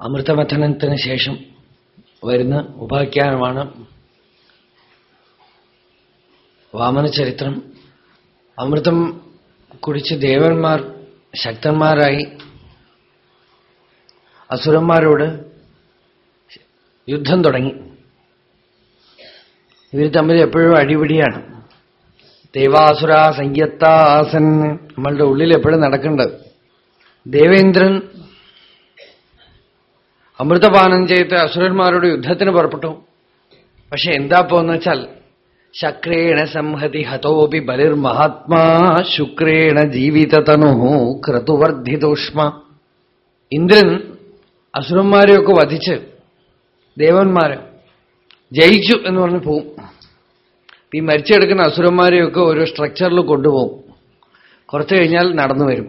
അമൃതമഥനത്തിന് ശേഷം വരുന്ന ഉപാഖ്യാനമാണ് വാമനചരിത്രം. അമൃതം കുടിച്ച് ദേവന്മാർ ശക്തന്മാരായി അസുരന്മാരോട് യുദ്ധം തുടങ്ങി. ഇവർ തമ്മിൽ എപ്പോഴും അടിപിടിയാണ്. ദേവാസുര സംയത്താസൻ നമ്മളുടെ ഉള്ളിൽ എപ്പോഴും നടക്കേണ്ടത്. ദേവേന്ദ്രൻ അമൃതപാനം ചെയ്ത് അസുരന്മാരോട് യുദ്ധത്തിന് പുറപ്പെട്ടു. പക്ഷെ എന്താ പോന്ന് വെച്ചാൽ ശക്രേണ സംഹതി ഹതോപി ബലിർ മഹാത്മാ ശുക്രേണ ജീവിതതനു ക്രതുവർദ്ധിതോഷ്മ ഇന്ദ്രൻ അസുരന്മാരെയൊക്കെ വധിച്ച് ദേവന്മാരെ ജയിച്ചു എന്ന് പറഞ്ഞ് പോവും. ഈ മരിച്ചെടുക്കുന്ന അസുരന്മാരെയൊക്കെ ഒരു സ്ട്രക്ചറിൽ കൊണ്ടുപോകും കുറച്ചു കഴിഞ്ഞാൽ നടന്നു വരും.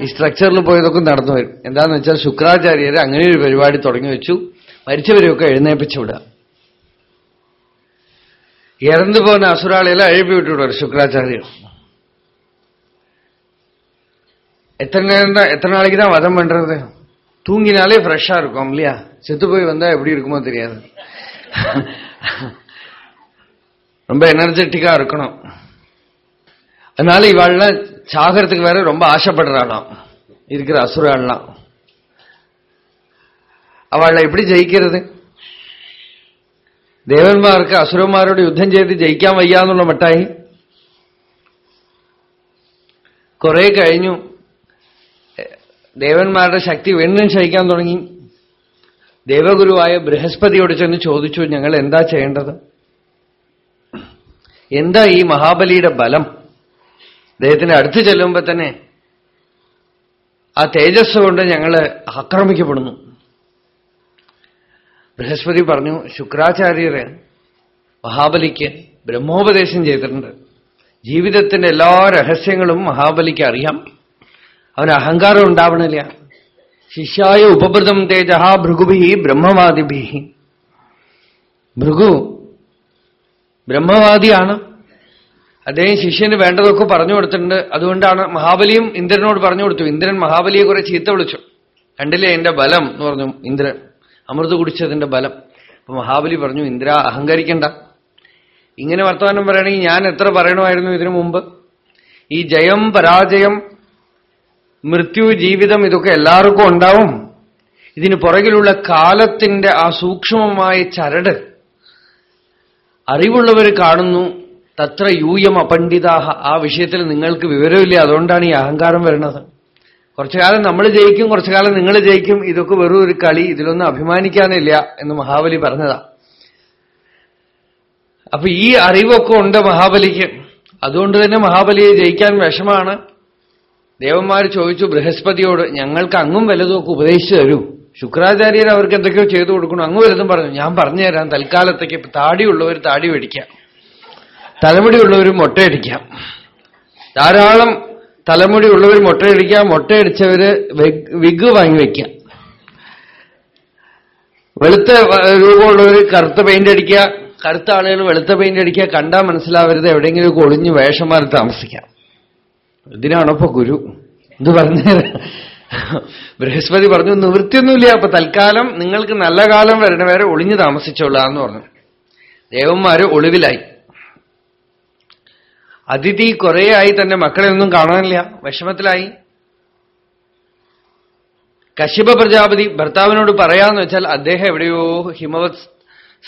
ഈ സ്ട്രക്ചറിൽ പോയതൊക്കെ നടന്നു വരും എന്താന്ന് വെച്ചാൽ ശുക്രാചാര്യരെ അങ്ങനെ ഒരു പരിപാടി തുടങ്ങി വെച്ചു മരിച്ചവരെയൊക്കെ എഴുന്നേപ്പിച്ചു വിടുക ഇറന്നു പോകുന്ന അസുരാളിയെല്ലാം എഴുപ്പി വിട്ടുവിടും ശുക്രാചാര്യർ எத்தனை நேரம் தான் எத்தனை நாளைக்கு தான் வதம் பண்றது தூங்கினாலே ஃப்ரெஷ்ஷா இருக்கும் இல்லையா செத்து போய் வந்தா எப்படி இருக்குமோ தெரியாது ரொம்ப எனர்ஜெட்டிக்கா இருக்கணும் அதனால இவாள்லாம் சாகிறதுக்கு வேற ரொம்ப ஆசைப்படுறாளாம் இருக்கிற அசுராள்லாம் അവളെ எப்படி ജയിക്കരുത് ദേവന്മാർക്ക് അസുരന്മാരോട് യുദ്ധം ചെയ്ത് ജയിക്കാൻ വയ്യാന്നുള്ള മട്ടായി കുറെ കഴിഞ്ഞു ദേവന്മാരുടെ ശക്തി വീണ്ടും ക്ഷയിക്കാൻ തുടങ്ങി ദേവഗുരുവായ ബൃഹസ്പതിയോട് ചെന്ന് ചോദിച്ചു ഞങ്ങൾ എന്താ ചെയ്യേണ്ടത് എന്താ ഈ മഹാബലിയുടെ ബലം അദ്ദേഹത്തിന്റെ അടുത്ത് ചെല്ലുമ്പോ തന്നെ ആ തേജസ് കൊണ്ട് ഞങ്ങൾ ആക്രമിക്കപ്പെടുന്നു. ബൃഹസ്പതി പറഞ്ഞു ശുക്രാചാര്യര് മഹാബലിക്ക് ബ്രഹ്മോപദേശം ചെയ്തിട്ടുണ്ട്. ജീവിതത്തിന്റെ എല്ലാ രഹസ്യങ്ങളും മഹാബലിക്ക് അറിയാം. അവന് അഹങ്കാരം ഉണ്ടാവണില്ല. ശിഷ്യായ ഉപഭൃതം തേജ ഭൃഗുഭി ബ്രഹ്മവാദിഭി. ഭൃഗു ബ്രഹ്മവാദിയാണ്. അദ്ദേഹം ശിഷ്യന് വേണ്ടതൊക്കെ പറഞ്ഞു കൊടുത്തിട്ടുണ്ട്. അതുകൊണ്ടാണ് മഹാബലിയും ഇന്ദ്രനോട് പറഞ്ഞു കൊടുത്തു. ഇന്ദ്രൻ മഹാബലിയെ കുറെ ചീത്ത വിളിച്ചു. കണ്ടില്ലേ എന്റെ ബലം എന്ന് പറഞ്ഞു ഇന്ദ്രൻ. അമൃത് കുടിച്ചതിന്റെ ബലം. അപ്പൊ മഹാബലി പറഞ്ഞു ഇന്ദ്ര അഹങ്കരിക്കണ്ട. ഇങ്ങനെ വർത്തമാനം പറയണമെങ്കിൽ ഞാൻ എത്ര പറയണമായിരുന്നു ഇതിനു മുമ്പ്? ഈ ജയം പരാജയം മൃത്യു ജീവിതം ഇതൊക്കെ എല്ലാവർക്കും ഉണ്ടാവും. ഇതിന് പുറകിലുള്ള കാലത്തിന്റെ ആ സൂക്ഷ്മമായ ചരട് അറിവുള്ളവർ കാണുന്നു. തത്ര യൂയം അപണ്ഡിതാഹ. ആ വിഷയത്തിൽ നിങ്ങൾക്ക് വിവരമില്ല. അതുകൊണ്ടാണ് ഈ അഹങ്കാരം വരുന്നത്. കുറച്ചു കാലം നമ്മൾ ജയിക്കും കുറച്ചു കാലം നിങ്ങൾ ജയിക്കും. ഇതൊക്കെ വെറും ഒരു കളി. ഇതിലൊന്നും അഭിമാനിക്കാനില്ല എന്ന് മഹാബലി പറഞ്ഞതാ. അപ്പൊ ഈ അറിവൊക്കെ ഉണ്ട് മഹാബലിക്ക്. അതുകൊണ്ട് തന്നെ മഹാബലിയെ ജയിക്കാൻ വിഷമാണ്. ദേവന്മാർ ചോദിച്ചു ബൃഹസ്പതിയോട് ഞങ്ങൾക്ക് അങ്ങും വലുതൊക്കെ ഉപദേശിച്ചു തരൂ. ശുക്രാചാര്യർ അവർക്ക് എന്തൊക്കെയോ ചെയ്തു കൊടുക്കണം അങ്ങ് വലുതും പറഞ്ഞു. ഞാൻ പറഞ്ഞുതരാം. തൽക്കാലത്തേക്ക് താടിയുള്ളവർ താടി മേടിക്കാം. തലമുടിയുള്ളവർ മുട്ടയടിക്കാം. ധാരാളം തലമുടിയുള്ളവർ മുട്ടയടിക്കാം മൊട്ടയടിച്ചവര് വിഗ് വാങ്ങി വയ്ക്കാം വെളുത്ത രൂപമുള്ളവർ കറുത്ത പെയിന്റ് അടിക്കുക കറുത്ത ആളുകൾ വെളുത്ത പെയിന്റ് അടിക്കുക കണ്ടാൽ മനസ്സിലാവരുത് എവിടെയെങ്കിലും ഒളിഞ്ഞ് വേഷന്മാർ താമസിക്കാം. ഇതിനാണപ്പോ ഗുരു? ഇത് പറഞ്ഞു ബൃഹസ്പതി പറഞ്ഞു നിവൃത്തിയൊന്നുമില്ല അപ്പൊ തൽക്കാലം നിങ്ങൾക്ക് നല്ല കാലം വരണവരെ ഒളിഞ്ഞു താമസിച്ചോളാന്ന് പറഞ്ഞു. ദേവന്മാര് ഒളിവിലായി. അതിഥി ആയി തന്റെ മക്കളെ ഒന്നും കാണാനില്ല. വിഷമത്തിലായി. കശ്യപ പ്രജാപതി ഭർത്താവിനോട് പറയാന്ന് വെച്ചാൽ അദ്ദേഹം എവിടെയോ ഹിമവത്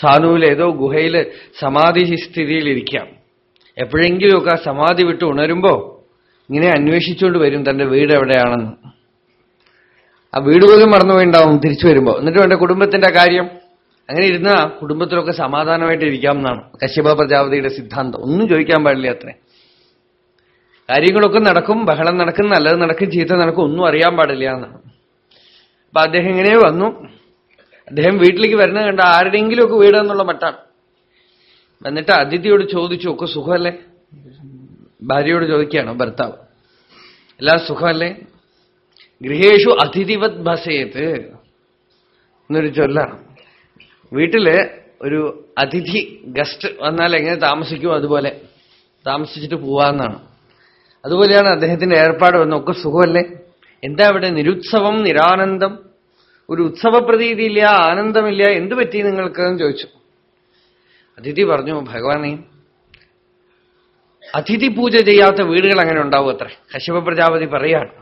സാനുവിൽ ഏതോ ഗുഹയിൽ സമാധി സ്ഥിതിയിലിരിക്കാം. എപ്പോഴെങ്കിലുമൊക്കെ ആ സമാധി വിട്ട് ഉണരുമ്പോ ഇങ്ങനെ അന്വേഷിച്ചുകൊണ്ട് വരും തന്റെ വീട് എവിടെയാണെന്ന്. ആ വീട് പോലും മറന്നുപോയിണ്ടാവും തിരിച്ചു വരുമ്പോ. എന്നിട്ട് വേണ്ട കുടുംബത്തിന്റെ കാര്യം? അങ്ങനെ ഇരുന്ന കുടുംബത്തിലൊക്കെ സമാധാനമായിട്ട് ഇരിക്കാം എന്നാണ് കശ്യപ പ്രജാപതിയുടെ സിദ്ധാന്തം. ഒന്നും ചോദിക്കാൻ പാടില്ല അത്രേ. കാര്യങ്ങളൊക്കെ നടക്കും ബഹളം നടക്കും നല്ലത് നടക്കും ചീത്ത നടക്കും ഒന്നും അറിയാൻ പാടില്ല എന്നാണ്. അപ്പൊ അദ്ദേഹം ഇങ്ങനെ വന്നു. അദ്ദേഹം വീട്ടിലേക്ക് വരുന്നത് കണ്ട ആരുടെയെങ്കിലുമൊക്കെ വീടെന്നുള്ള മട്ടാണ്. എന്നിട്ട് അതിഥിയോട് ചോദിച്ചു ഒക്കെ സുഖമല്ലേ? ഭാര്യയോട് ചോദിക്കുകയാണ് ഭർത്താവ് എല്ലാം സുഖമല്ലേ? ഗൃഹേഷു അതിഥിവത് ഭസേത് എന്നൊരു ചൊല്ലാണ്. വീട്ടിൽ ഒരു അതിഥി ഗസ്റ്റ് വന്നാൽ എങ്ങനെ താമസിക്കും അതുപോലെ. താമസിച്ചിട്ട് പോവാന്നാണ്. അതുപോലെയാണ് അദ്ദേഹത്തിന്റെ ഏർപ്പാട് വന്നൊക്കെ സുഖമല്ലേ? എന്താ ഇവിടെ നിരുത്സവം നിരാനന്ദം? ഒരു ഉത്സവ പ്രതീതിയില്ല ആനന്ദമില്ല എന്ത് പറ്റി നിങ്ങൾക്ക് എന്ന് ചോദിച്ചു. അതിഥി പറഞ്ഞു ഭഗവാനെ അതിഥി പൂജ ചെയ്യാത്ത വീടുകൾ അങ്ങനെ ഉണ്ടാവും അത്ര. കശ്യപ പ്രജാപതി പറയാണ്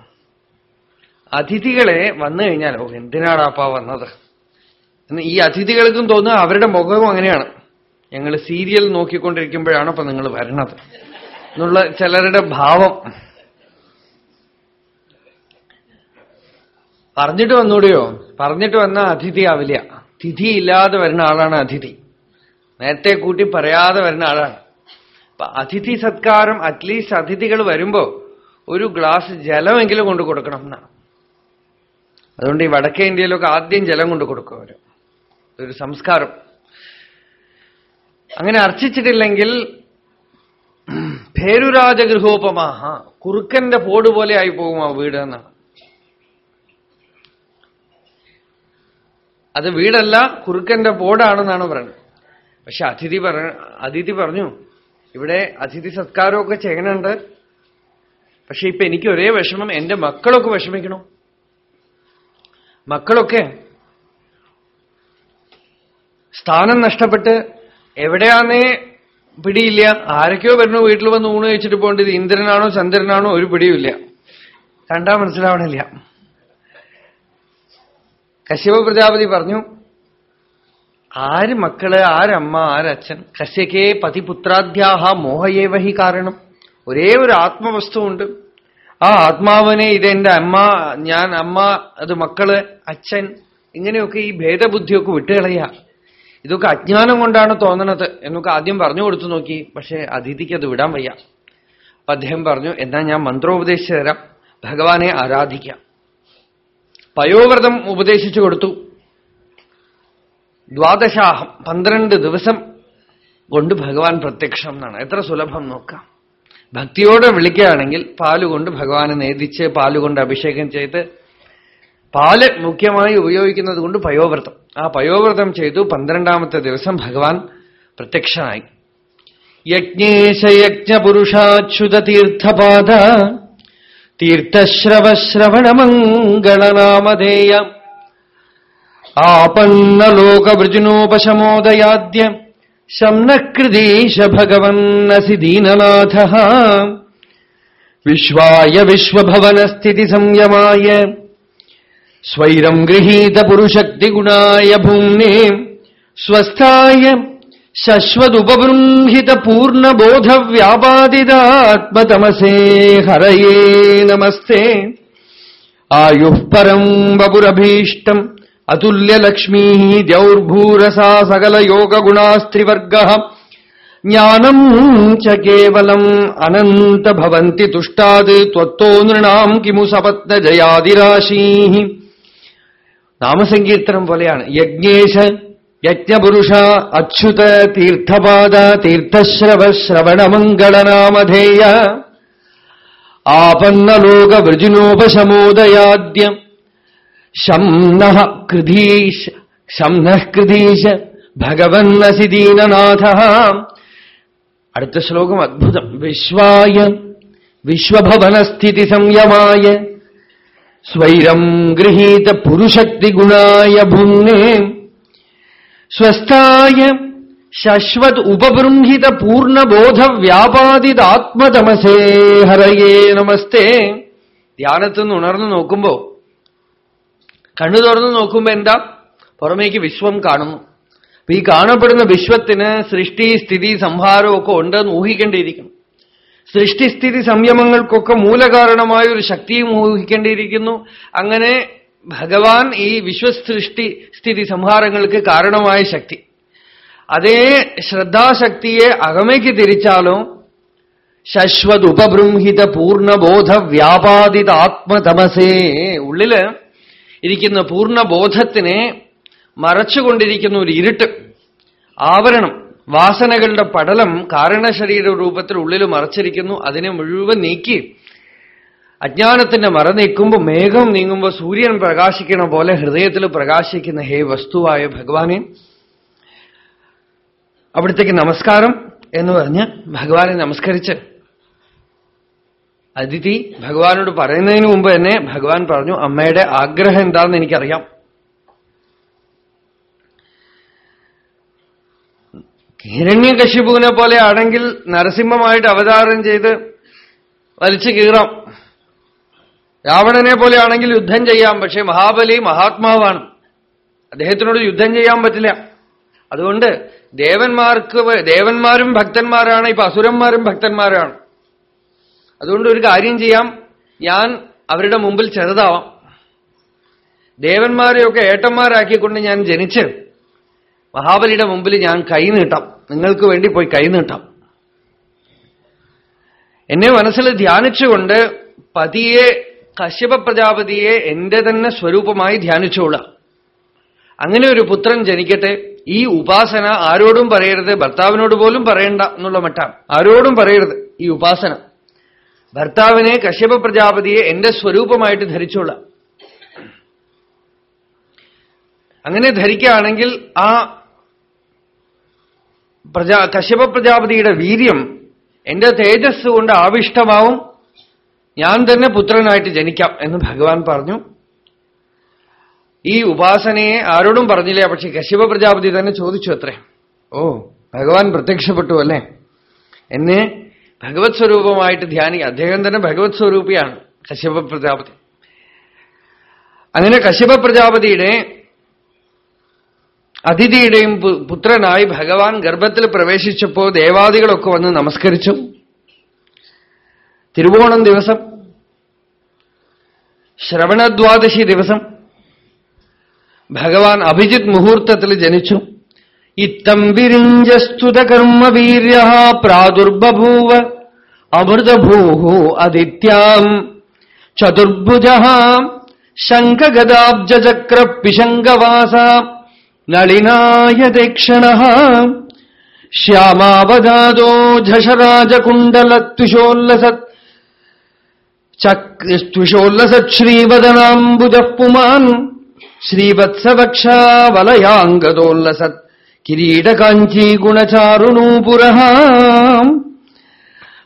അതിഥികളെ വന്നു കഴിഞ്ഞാൽ ഓ എന്തിനാടാപ്പാ വന്നത്? എന്ന് ഈ അതിഥികൾക്കും തോന്നുക അവരുടെ മുഖവും അങ്ങനെയാണ്. ഞങ്ങൾ സീരിയൽ നോക്കിക്കൊണ്ടിരിക്കുമ്പോഴാണ് അപ്പൊ നിങ്ങൾ വരണത് എന്നുള്ള ചിലരുടെ ഭാവം. പറഞ്ഞിട്ട് വന്നൂടെയോ? പറഞ്ഞിട്ട് വന്ന അതിഥി ആവില്ല. തിഥി ഇല്ലാതെ വരുന്ന ആളാണ് അതിഥി. നേരത്തെ കൂട്ടി പറയാതെ വരുന്ന ആളാണ്. അപ്പൊ അതിഥി സത്കാരം അറ്റ്ലീസ്റ്റ് അതിഥികൾ വരുമ്പോ ഒരു ഗ്ലാസ് ജലമെങ്കിലും കൊണ്ടു കൊടുക്കണം എന്നാണ് അതുകൊണ്ട് ഈ വടക്കേ ഇന്ത്യയിലൊക്കെ ആദ്യം ജലം കൊണ്ട് കൊടുക്കും അവർ. ഒരു സംസ്കാരം. അങ്ങനെ അർച്ചിച്ചിട്ടില്ലെങ്കിൽ ഭേരുരാജഗൃഹോപമാഹ. കുറുക്കന്റെ പോട് പോലെ ആയി പോകും ആ വീട് എന്നാണ് അത് വീടല്ല കുറുക്കന്റെ പോടാണെന്നാണ് പറയുന്നത്. പക്ഷെ അതിഥി പറ അതിഥി പറഞ്ഞു ഇവിടെ അതിഥി സത്കാരമൊക്കെ ചെയ്യണുണ്ട്. പക്ഷെ ഇപ്പൊ എനിക്ക് ഒരേ വിഷമം എന്റെ മക്കളൊക്കെ വിഷമിക്കണം. മക്കളൊക്കെ സ്ഥാനം നഷ്ടപ്പെട്ട് എവിടെയാന്നേ പിടിയില്ല. ആരൊക്കെയോ വരണോ വീട്ടിൽ വന്ന് ഊണ് കഴിച്ചിട്ട് പോകേണ്ടത് ഇന്ദ്രനാണോ ചന്ദ്രനാണോ ഒരു പിടിയുമില്ല. കണ്ടാ മനസ്സിലാവണില്ല. കശ്യപ പ്രജാപതി പറഞ്ഞു ആര് മക്കൾ ആരമ്മ ആരച്ഛൻ? കശ്യക്കേ പതിപുത്രാദ്യാഹ മോഹയേവ ഹി കാരണം. ഒരേ ഒരു ആത്മവസ്തുവുണ്ട്. ആ ആത്മാവിനെ ഇതെന്റെ അമ്മ ഞാൻ അമ്മ അത് മക്കൾ അച്ഛൻ ഇങ്ങനെയൊക്കെ ഈ ഭേദബുദ്ധിയൊക്കെ വിട്ടുകളയാ. ഇതൊക്കെ അജ്ഞാനം കൊണ്ടാണ് തോന്നണത് എന്നൊക്കെ ആദ്യം പറഞ്ഞു കൊടുത്തു നോക്കി. പക്ഷേ അതിഥിക്ക് അത് വിടാൻ വയ്യ. അപ്പൊ അദ്ദേഹം പറഞ്ഞു എന്നാൽ ഞാൻ മന്ത്രോപദേശിച്ചു തരാം. ഭഗവാനെ ആരാധിക്കാം. പയോവ്രതം ഉപദേശിച്ചു കൊടുത്തു. ദ്വാദശാഹം പന്ത്രണ്ട് ദിവസം കൊണ്ട് ഭഗവാൻ പ്രത്യക്ഷം എന്നാണ്. എത്ര സുലഭം നോക്കാം. ഭക്തിയോടെ വിളിക്കുകയാണെങ്കിൽ പാലുകൊണ്ട് ഭഗവാനെ നേദിച്ച് പാലുകൊണ്ട് അഭിഷേകം ചെയ്ത് പാൽ മുഖ്യമായി ഉപയോഗിക്കുന്നത് കൊണ്ട് പയോവ്രതം. ആ പയോവ്രതം ചെയ്തു പന്ത്രണ്ടാമത്തെ ദിവസം ഭഗവാൻ പ്രത്യക്ഷനായി. യജ്ഞേശയജ്ഞപുരുഷാച്യുതീർത്ഥപാദ തീർത്ഥശ്രവശ്രവണമംഗളനാമധേയ ആപന്നലോകവൃജുനോപശമോദയാദ്യ ശംനകൃതീശ ഭഗവന്നസി ദീനനാഥ വിശ്വായ വിശ്വഭവനസ്ഥിതി സംയമായ സ്വൈരം ഗൃഹീതപുരുഷക്തിഗുണായ ഭൂമ്നെ സ്വസ്ഥായ ശശ്വതുപബൃംഹിത പൂർണബോധവ്യാപാദിതാത്മതമസേ ഹരയേ നമസ്തേ. ആയുഃ പരം വപുരഭീഷ്ടം അതുല്യലക്ഷ്മീ ദൗർഭൂരസാ സകലയോഗഗുണാസ്ത്രിവർഗ ജ്ഞാനം ച കേവലം അനന്ത ഭവന്തി തുഷ്ടാത് ത്വത്തോ നൃണാം കിമു സപത്നജയാതിരാശീ നാമസങ്കീർത്തനം പോലെയാണ്. യജ്ഞേശ യജ്ഞപുരുഷ അച്യുത തീർത്ഥപാദ തീർത്ഥശ്രവ ശ്രവണമംഗളനാമധേയ ആപന്നലോക വൃജുനോപശമോദയാദ്യം ശംന കൃതീശ ശംന കൃതീശ ഭഗവന്നസിദീനനാഥ അടുത്ത ശ്ലോകം അദ്ഭുതം വിശ്വായ വിശ്വഭവനസ്ഥിതി സംയമായ സ്വൈരം ഗൃഹീത പുരുഷക്തിഗുണായ ഭുന്നേ സ്വസ്ഥായ ശശ്വത് ഉപബൃംഹിത പൂർണബോധ വ്യാപാദിതാത്മതമസേ. ഹരയേ നമസ്തേ. ധ്യാനത്തിൽ നിന്ന് ഉണർന്നു നോക്കുമ്പോ കണ്ണു തുറന്നു നോക്കുമ്പോ എന്താ? പുറമേക്ക് വിശ്വം കാണുന്നു. അപ്പൊ ഈ കാണപ്പെടുന്ന വിശ്വത്തിന് സൃഷ്ടി സ്ഥിതി സംഹാരമൊക്കെ ഉണ്ടെന്ന് ഊഹിക്കേണ്ടിയിരിക്കുന്നു. സൃഷ്ടിസ്ഥിതി സംയമങ്ങൾക്കൊക്കെ മൂലകാരണമായ ഒരു ശക്തിയും ഊഹിക്കേണ്ടിയിരിക്കുന്നു അങ്ങനെ ഭഗവാൻ ഈ വിശ്വസൃഷ്ടി സ്ഥിതി സംഹാരങ്ങൾക്ക് കാരണമായ ശക്തി. അതേ ശ്രദ്ധാശക്തിയെ അകമയ്ക്ക് തിരിച്ചാലോ ശശ്വത് ഉപബൃംഹിത പൂർണബോധ വ്യാപാദിത ആത്മതമസേ ഉള്ളിൽ ഇരിക്കുന്ന പൂർണബോധത്തിനെ മറച്ചുകൊണ്ടിരിക്കുന്ന ഒരു ഇരുട്ട് ആവരണം. വാസനകളുടെ പടലം കാരണശരീര രൂപത്തിൽ ഉള്ളിൽ മറച്ചിരിക്കുന്നു. അതിനെ മുഴുവൻ നീക്കി. അജ്ഞാനത്തിന്റെ മറ നീക്കുമ്പോൾ മേഘം നീങ്ങുമ്പോൾ സൂര്യൻ പ്രകാശിക്കണ പോലെ ഹൃദയത്തിൽ പ്രകാശിക്കുന്ന ഹേ വസ്തുവായ ഭഗവാനെ അവിടത്തേക്ക് നമസ്കാരം എന്ന് പറഞ്ഞ് ഭഗവാനെ നമസ്കരിച്ച് അതിഥി ഭഗവാനോട് പറയുന്നതിന് മുമ്പ് തന്നെ ഭഗവാൻ പറഞ്ഞു അമ്മയുടെ ആഗ്രഹം എന്താണെന്ന് എനിക്കറിയാം. ഹിരണ്യകശിപുവിനെ പോലെ ആണെങ്കിൽ നരസിംഹമായിട്ട് അവതാരം ചെയ്ത് വലിച്ചു കീറാം. രാവണനെ പോലെയാണെങ്കിൽ യുദ്ധം ചെയ്യാം പക്ഷെ മഹാബലി മഹാത്മാവാണ്. അദ്ദേഹത്തിനോട് യുദ്ധം ചെയ്യാൻ പറ്റില്ല. അതുകൊണ്ട് ദേവന്മാർക്ക് ദേവന്മാരും ഭക്തന്മാരാണ് ഇപ്പൊ അസുരന്മാരും ഭക്തന്മാരാണ്. അതുകൊണ്ട് ഒരു കാര്യം ചെയ്യാം ഞാൻ അവരുടെ മുമ്പിൽ ചെറുതാവാം. ദേവന്മാരെയൊക്കെ ഏട്ടന്മാരാക്കിക്കൊണ്ട് ഞാൻ ജനിച്ച് മഹാബലിയുടെ മുമ്പിൽ ഞാൻ കൈനീട്ടാം നിങ്ങൾക്ക് വേണ്ടി പോയി കൈനീട്ടാം എന്നെ മനസ്സിൽ ധ്യാനിച്ചുകൊണ്ട് പതിയെ കശ്യപ പ്രജാപതിയെ എന്റെ തന്നെ സ്വരൂപമായി ധ്യാനിച്ചോളാം. അങ്ങനെ ഒരു പുത്രൻ ജനിക്കട്ടെ. ഈ ഉപാസന ആരോടും പറയരുത്. ഭർത്താവിനോട് പോലും പറയണ്ട എന്നുള്ള മട്ടാണ്. ആരോടും പറയരുത് ഈ ഉപാസന. ഭർത്താവിനെ കശ്യപ പ്രജാപതിയെ എന്റെ സ്വരൂപമായിട്ട് ധരിച്ചോളാം. അങ്ങനെ ധരിക്കുകയാണെങ്കിൽ ആ പ്രജാ കശ്യപ പ്രജാപതിയുടെ വീര്യം എന്റെ തേജസ് കൊണ്ട് ആവിഷ്ടമാവും. ഞാൻ തന്നെ പുത്രനായിട്ട് ജനിക്കാം എന്ന് ഭഗവാൻ പറഞ്ഞു. ഈ ഉപാസനയെ ആരോടും പറഞ്ഞില്ല പക്ഷെ കശ്യപ പ്രജാപതി തന്നെ ചോദിച്ചു അത്രേ. ഓ ഭഗവാൻ പ്രത്യക്ഷപ്പെട്ടു അല്ലേ? എന്നെ ഭഗവത് സ്വരൂപമായിട്ട് ധ്യാനി അദ്ദേഹം തന്നെ ഭഗവത് സ്വരൂപിയാണ് കശ്യപ പ്രജാപതി. അങ്ങനെ കശ്യപ പ്രജാപതിയുടെ അതിഥിയുടെയും പുത്രനായി ഭഗവാൻ ഗർഭത്തിൽ പ്രവേശിച്ചപ്പോ ദേവാദികളൊക്കെ വന്ന് നമസ്കരിച്ചു. തിരുവോണം ദിവസം. ശ്രവണദ്വാദശി ദിവസം. ഭഗവാൻ അഭിജിത് മുഹൂർത്തത്തിൽ ജനിച്ചു. ഇത്തം വിരിഞ്ചസ്തുത കർമ്മവീര്യ പ്രാദുർബഭൂവ അമൃതഭൂ അതിഥ്യം ചതുർഭുജ ശംഖഗദാബ്ജചക്ര നളിനായ ദക്ഷണ ശ്യാമാവതാദോ ഝഷരാജകുണ്ടലത്വിഷോല്ലസത് ചക്ഷ്തുഷോല്ലസത് ശ്രീവദനാംബുജ പുമാൻ ശ്രീവത്സവക്ഷാവലയാംഗതോല്ലസത്. കിരീടകാഞ്ചി ഗുണചാരുണൂപുര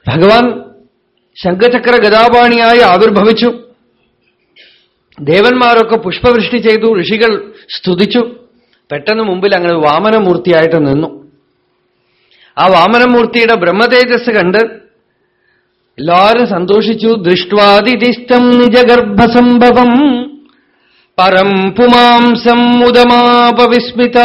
ഭഗവാൻ ശംഖചക്ര ഗതാപാണിയായി ആവിർഭവിച്ചു. ദേവന്മാരൊക്കെ പുഷ്പവൃഷ്ടി ചെയ്തു ഋഷികൾ സ്തുതിച്ചു. പെട്ടെന്ന് മുമ്പിൽ അങ്ങനെ വാമനമൂർത്തിയായിട്ട് നിന്നു. ആ വാമനമൂർത്തിയുടെ ബ്രഹ്മതേജസ് കണ്ട് എല്ലാവരും സന്തോഷിച്ചു. ദൃഷ്ട്വാതിഥിസ്ഥം നിജഗർഭസംഭവം. പരം പുമാംസം മുദമാപവിസ്മിത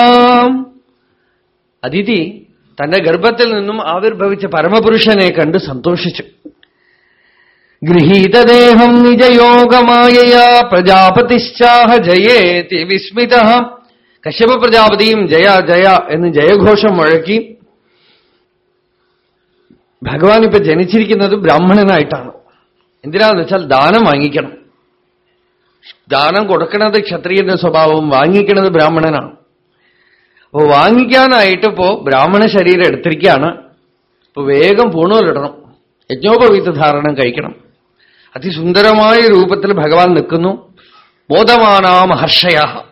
അതിഥി തന്റെ ഗർഭത്തിൽ നിന്നും ആവിർഭവിച്ച പരമപുരുഷനെ കണ്ട് സന്തോഷിച്ചു. ഗൃഹീതദേഹം നിജയോഗമായ പ്രജാപതിശ്ചാഹ ജയേതി വിസ്മിത. കശ്യപ പ്രജാപതിയും ജയ ജയ എന്ന് ജയഘോഷം മുഴക്കി ഭഗവാൻ ഇപ്പൊ ജനിച്ചിരിക്കുന്നത് ബ്രാഹ്മണനായിട്ടാണ്. എന്തിനാന്ന് വെച്ചാൽ ദാനം വാങ്ങിക്കണം. ദാനം കൊടുക്കണത് ക്ഷത്രിയന്റെ സ്വഭാവം വാങ്ങിക്കണത് ബ്രാഹ്മണനാണ്. അപ്പോ വാങ്ങിക്കാനായിട്ട് ഇപ്പോ ബ്രാഹ്മണ ശരീരം എടുത്തിരിക്കുകയാണ്. ഇപ്പൊ വേഗം പൂണൂലിടണം. യജ്ഞോപവീത ധാരണം കഴിക്കണം. അതിസുന്ദരമായ രൂപത്തിൽ ഭഗവാൻ നിൽക്കുന്നു. ബോധമാനാ മഹർഷയ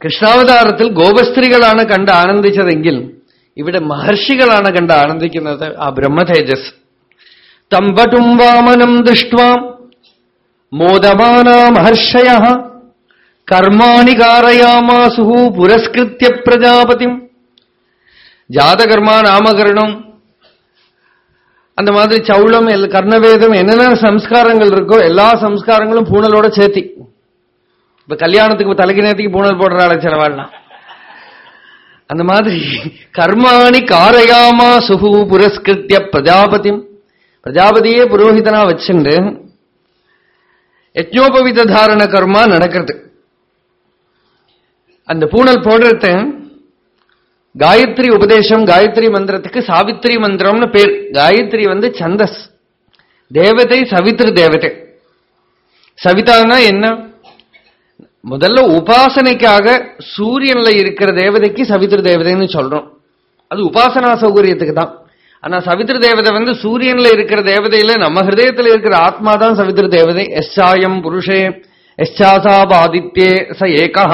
കൃഷ്ണാവതാരത്തിൽ ഗോപസ്ത്രീകളാണ് കണ്ട് ആനന്ദിച്ചതെങ്കിൽ ഇവിടെ മഹർഷികളാണ് കണ്ട് ആനന്ദിക്കുന്നത് ആ ബ്രഹ്മതേജസ് തമ്പട്ടും വാമനം ദൃഷ്ട്വാം മോദമാനാ മഹർഷയ കർമാണി കാരയാമാസു പുരസ്കൃത്യ പ്രജാപതി ஜாதகர்மா நாமகரணம் அந்த மாதிரி சவுளம் கர்ணவேதம் என்னென்ன சம்ஸ்காரங்கள் இருக்கோ எல்லா சம்ஸ்காரங்களும் பூணலோட சேர்த்தி இப்ப கல்யாணத்துக்கு தலைக்கு நேரத்துக்கு பூணல் போடுறாள் சிலவாள்லாம் அந்த மாதிரி கர்மாணி காரயாமா சுகு புரஸ்கிருத்திய பிரஜாபதி பிரஜாபதியே புரோஹிதனா வச்சுண்டு யஜ்னோபவித தாரண கர்மா நடக்கிறது. அந்த பூணல் போடுறது காயத்ரி உபதேசம் காயத்ரி மந்திரத்துக்கு சாவித்ரி மந்திரம்னு பேர். காயத்ரி வந்து சந்தஸ். தேவதை சவித்ரு தேவதை. சவிதானா என்ன? முதல்ல உபாசனைக்காக சூரியன்ல இருக்கிற தேவதைக்கு சவித்ரு தேவதைன்னு சொல்றோம். அது உபாசனா சௌகரியத்துக்கு தான். ஆனா சவித்ரு தேவதை வந்து சூரியன்ல இருக்கிற தேவதையில நம்ம ஹிருதயத்தில் இருக்கிற ஆத்மா தான் சவித்ரு தேவதை. எஸ்ஸாயம் புருஷே எஸ்ஸாசாபாதித்யே ச ஏகா.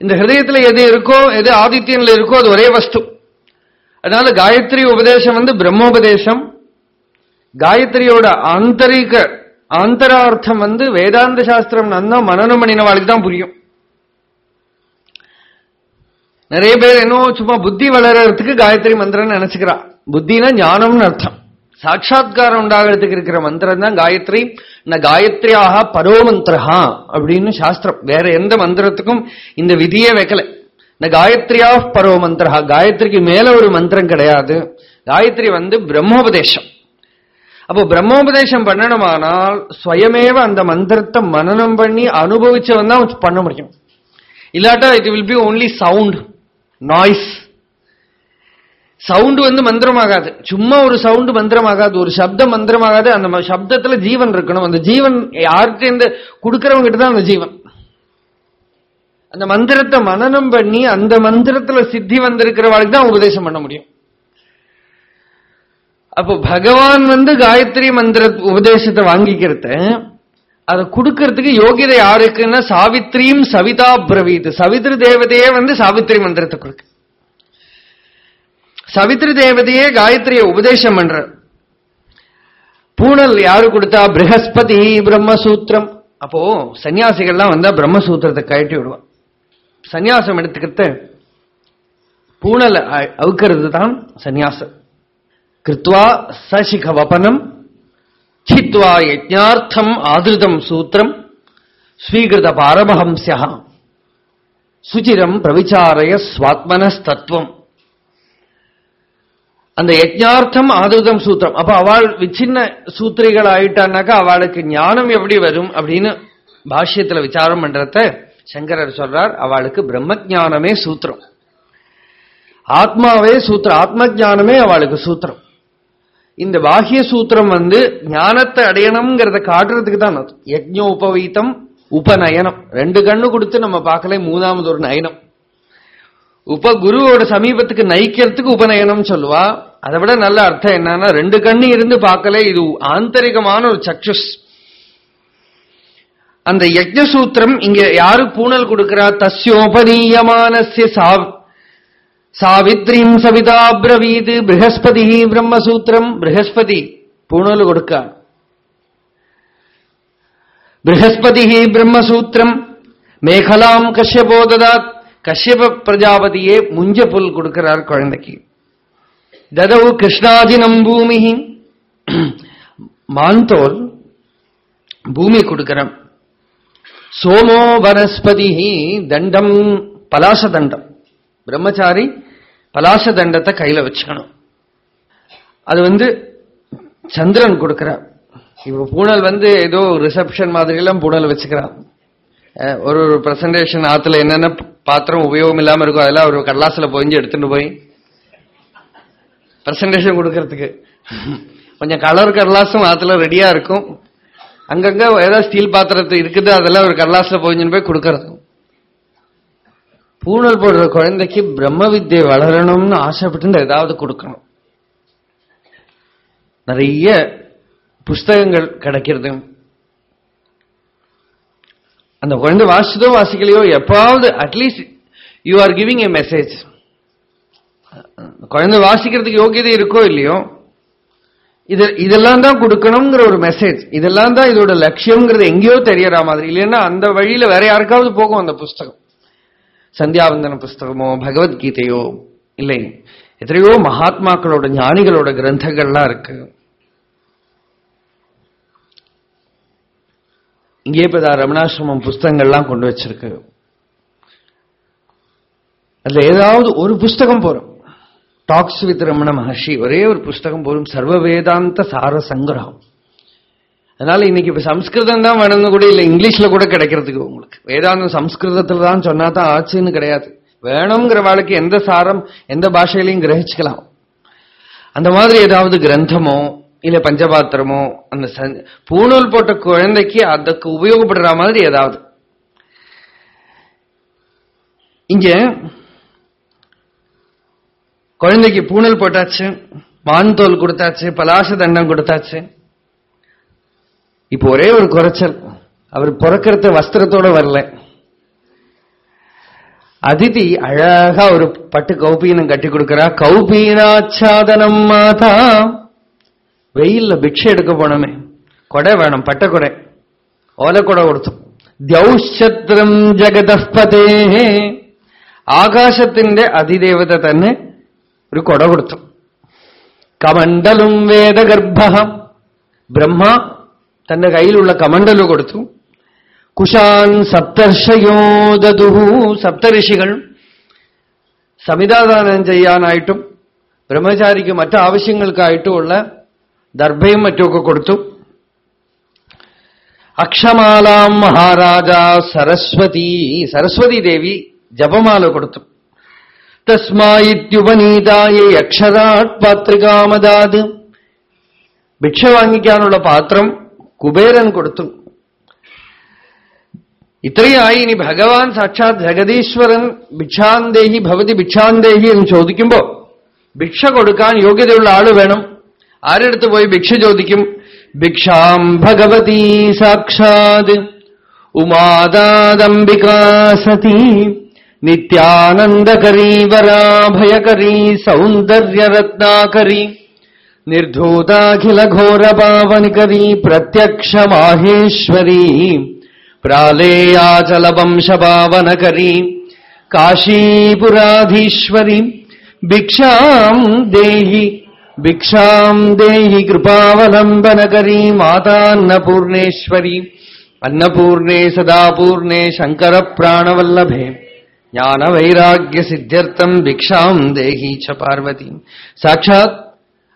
இந்த ஹிருதயத்துல எது இருக்கோ எது ஆதித்யன்ல இருக்கோ அது ஒரே வஸ்து. அதனால காயத்ரி உபதேசம் வந்து பிரம்மோபதேசம். காயத்ரியோட ஆந்தரிக ஆந்தரார்த்தம் வந்து வேதாந்த சாஸ்திரம் நன்னா மனநம் பண்ணினவாளுக்கு தான் புரியும். நிறைய பேர் என்னோ சும்மா புத்தி வளர்றதுக்கு காயத்ரி மந்திரம் நினைச்சுக்கிறா. புத்தினா ஞானம்னு அர்த்தம். சாட்சா்காரம் உண்டாகிறதுக்கு இருக்கிற மந்திரம் தான் காயத்ரி. ந காயத்ரியாக பரோ மந்திரஹா அப்படின்னு சாஸ்திரம். வேற எந்த மந்திரத்துக்கும் இந்த விதியே வைக்கல. இந்த காயத்ரியா பரோ மந்திரஹா. காயத்ரிக்கு மேல ஒரு மந்திரம் கிடையாது. காயத்ரி வந்து பிரம்மோபதேசம். அப்போ பிரம்மோபதேசம் பண்ணணுமானால் ஸ்வயமேவ அந்த மந்திரத்தை மனநம் பண்ணி அனுபவிச்சவன் தான் பண்ண முடியும். இல்லாட்டா it will be only sound noise sound வந்து மந்திரமாகாது. சும்மா ஒரு சவுண்டு மந்திரமாகாது. ஒரு சப்தம் மந்திரமாகாது. அந்த சப்தத்துல ஜீவன் இருக்கணும். அந்த ஜீவன் யார்கிட்ட இந்த கொடுக்கறவங்க கிட்ட தான் அந்த ஜீவன். அந்த மந்திரத்தை மனனம் பண்ணி அந்த மந்திரத்துல சித்தி வந்திருக்கிறவாளுக்கு தான் உபதேசம் பண்ண முடியும். அப்போ பகவான் வந்து காயத்ரி மந்திர உபதேசத்தை வாங்கிக்கிறத அதை கொடுக்கறதுக்கு யோகிதை யாருக்குன்னா சாவித்ரியும் சவிதா பிரவீத். சவித்ரி தேவதையே வந்து சாவித்ரி மந்திரத்தை கொடுக்கு. சவித்ரி தேவதையே காயத்ரிய உபதேசம் பண்ற. பூணல் யாரு கொடுத்தா? பிரகஸ்பதி பிரம்மசூத்திரம். அப்போ சன்னியாசிகள்லாம் வந்தா பிரம்மசூத்திரத்தை கழட்டி விடுவான். சந்நியாசம் எடுத்துக்கிட்டு பூனலை அவுக்கிறது தான் சன்னியாசம். கிருத்வா சசிக வபனம் சித்வா யஜ்ஞார்த்தம் ஆதிருதம் சூத்திரம் ஸ்வீகிருத பாரமஹம்சியா சுச்சிரம் பிரவிச்சாரய ஸ்வாத்மனஸ்தத்துவம் அந்த யஜ்ஞார்த்தம் ஆதிருதம் சூத்திரம். அப்ப அவள் விச்சின்ன சூத்திரிகள் ஆயிட்டான்னாக்கா அவளுக்கு ஞானம் எப்படி வரும் அப்படின்னு பாஷ்யத்துல விசாரம் பண்றத சங்கரர் சொல்றார். அவளுக்கு பிரம்ம ஜானமே சூத்திரம். ஆத்மாவே சூத்திரம். ஆத்ம ஞானமே அவளுக்கு சூத்திரம். இந்த பாஹ்ய சூத்திரம் வந்து ஞானத்தை அடையணுங்கிறத காட்டுறதுக்கு தான் அது. யஜ்ஞ உபநயனம். ரெண்டு கண்ணு கொடுத்து நம்ம பார்க்கல மூணாவது ஒரு நயனம். உப குருவோட சமீபத்துக்கு நயிக்கிறதுக்கு உபநயனம் சொல்லுவா. அதை விட நல்ல அர்த்தம் என்னன்னா ரெண்டு கண்ணு இருந்து பார்க்கல இது ஆந்தரிகமான ஒரு சக்ஷஸ். அந்த யஜ்ஞ சூத்திரம் இங்க யாரு பூணல் கொடுக்கிறா? தஸ்யோபனீயமான சாவ் சாவித்ரீம் சவிதா பிரவீத் ப்ரஹஸ்பதி பிரம்மசூத்திரம் ப்ரஹஸ்பதி பூணல் கொடுக்க ப்ரஹஸ்பதி பிரம்மசூத்திரம் மேகலாம் கஷ்யபோ ததாத் கஷ்யப பிரஜாபதியே முஞ்ச புல் கொடுக்கிறார் குழந்தைக்கு. ததவு கிருஷ்ணாதினம் பூமி மாந்தோல் பூமி கொடுக்கிறான். சோமோ வனஸ்பதி தண்டம் பலாச தண்டம் பிரம்மச்சாரி பலாச தண்டத்தை கையில வச்சுக்கணும். அது வந்து சந்திரன் கொடுக்கிறார். இப்ப பூனல் வந்து ஏதோ ரிசப்ஷன் மாதிரி எல்லாம் பூனல் வச்சுக்கிறான். ஒரு ஒரு பிரசன்டேஷன் ஆத்துல என்னென்ன பாத்திரம் உபயோகம் இல்லாம இருக்கும் அதெல்லாம் ஒரு கடலாசுல பொஞ்சு எடுத்துட்டு போய் பிரசன்டேஷன் கொடுக்கறதுக்கு. கொஞ்சம் கலர் கடலாசும் ஆத்துல ரெடியா இருக்கும். அங்கங்க ஏதாவது ஸ்டீல் பாத்திரத்து இருக்குது அதெல்லாம் ஒரு கடலாசுல பொஞ்சுன்னு போய் கொடுக்கறது பூணல் போடுற குழந்தைக்கு பிரம்ம வித்யை வளரணும்னு ஆசைப்பட்டு ஏதாவது கொடுக்கணும். நிறைய புஸ்தகங்கள் கிடைக்கிறது. அந்த குழந்தை வாசிச்சதோ வாசிக்கலையோ எப்பாவது at least you are giving a message குழந்தை வாசிக்கிறதுக்கு யோகியதை இருக்கோ இல்லையோ இது இதெல்லாம் தான் கொடுக்கணுங்கிற ஒரு மெசேஜ் இதெல்லாம் தான் இதோட லட்சியம்ங்கிறது எங்கேயோ தெரியற மாதிரி. இல்லைன்னா அந்த வழியில வேற யாருக்காவது போகும் அந்த புஸ்தகம். சந்தியாவந்தன புஸ்தகமோ பகவத்கீதையோ இல்லை. எத்தனையோ மகாத்மாக்களோட ஞானிகளோட கிரந்தங்கள்லாம் இருக்கு. இங்கே இப்போ தான் ரமணாசிரமம் புஸ்தகங்கள்லாம் கொண்டு வச்சிருக்கு. அதுல ஏதாவது ஒரு புஸ்தகம் போறோம் டாக்ஸ் வித் ரமண மகர்ஷி ஒரே ஒரு புஸ்தகம் போலும் சர்வ வேதாந்த சார சங்கிரகம் அதனால இன்னைக்கு இப்ப சம்ஸ்கிருதம் தான் வேணும்னு கூட இல்ல இங்கிலீஷ்ல கூட கிடைக்கிறதுக்கு உங்களுக்கு. வேதாந்தம் சம்ஸ்கிருதத்துல தான் சொன்னா தான் ஆச்சுன்னு கிடையாது. வேணுங்கிற வாழ்க்கை எந்த சாரம் எந்த பாஷையிலையும் கிரகிச்சுக்கலாம். அந்த மாதிரி ஏதாவது கிரந்தமோ இல்ல பஞ்சபாத்திரமோ அந்த பூணூல் போட்ட குழந்தைக்கு அதுக்கு உபயோகப்படுற மாதிரி ஏதாவது. இங்க குழந்தைக்கு பூணல் போட்டாச்சு மான் தோல் கொடுத்தாச்சு பலாச தண்டம் கொடுத்தாச்சு இப்போ ஒரே ஒரு குறைச்சல் அவர் பிறக்கிறது வஸ்திரத்தோட வரல அதிதி அழகா ஒரு பட்டு கௌபீனம் கட்டி கொடுக்கிறா கௌபீனாச்சாதனம் மாதா வெயில்ல பிக்ஷை எடுக்க போனோமே கொடை வேணும் பட்ட கொடை ஓலை கொடை கொடுத்தோம் தியௌஷத்ரம் ஜெகதப்பதே ആകാശത്തിന്റെ അതിദേവത തന്നെ ഒരു കൊട കൊടുത്തു കമണ്ഡലും വേദഗർഭ ബ്രഹ്മ തന്റെ കയ്യിലുള്ള കമണ്ടൽ കൊടുത്തു. കുശാൻ സപ്തർഷയോദതുഹു. സപ്തഋഷികൾ സമിതാദാനം ചെയ്യാനായിട്ടും ബ്രഹ്മചാരിക്ക് മറ്റാവശ്യങ്ങൾക്കായിട്ടുമുള്ള ദർഭയും മറ്റുമൊക്കെ കൊടുത്തു. അക്ഷമാലാം മഹാരാജ സരസ്വതി. സരസ്വതി ദേവി ജപമാല കൊടുത്തു. തസ്മായിത്യുപനീതായ അക്ഷരാട് പാത്രികാമദാത് ഭിക്ഷ വാങ്ങിക്കാനുള്ള പാത്രം കുബേരൻ കൊടുത്തു. ഇത്രയായി ഇനി ഭഗവാൻ സാക്ഷാത് ജഗദീശ്വരൻ ഭിക്ഷാന്തേഹി ഭവതി ഭിക്ഷാന്തേഹി എന്ന് ചോദിക്കുമ്പോ ഭിക്ഷ കൊടുക്കാൻ യോഗ്യതയുള്ള ആൾ വേണം. ആരെടുത്ത് പോയി ഭിക്ഷ ചോദിക്കും? ഭിക്ഷാം ഭഗവതി സാക്ഷാത്. ഉമാദാദംബികാ സതി. നിത്യാനന്ദകരീ വരാഭയകരീ സൗന്ദര്യരത്നാകരീ. നിർധൂതാഖില ഘോരപാവനികരീ പ്രത്യക്ഷ മാഹേശ്വരീ പ്രാലേയാചലവംശപാവനകരീ കാശീപുരാധീശ്വരി ഭിക്ഷാം ദേഹി ഭിക്ഷാം ദേഹി കൃപാവലംബനകരീ മാതാന്നപൂർണേശ്വരി അന്നപൂർണേ സദാപൂർണേ ശങ്കരപ്രാണവല്ലഭേ ജ്ഞാനവൈരാഗ്യസിദ്ധ്യർത്ഥം ഭിക്ഷാം ദേഹി ച പാർവതി സാക്ഷാത്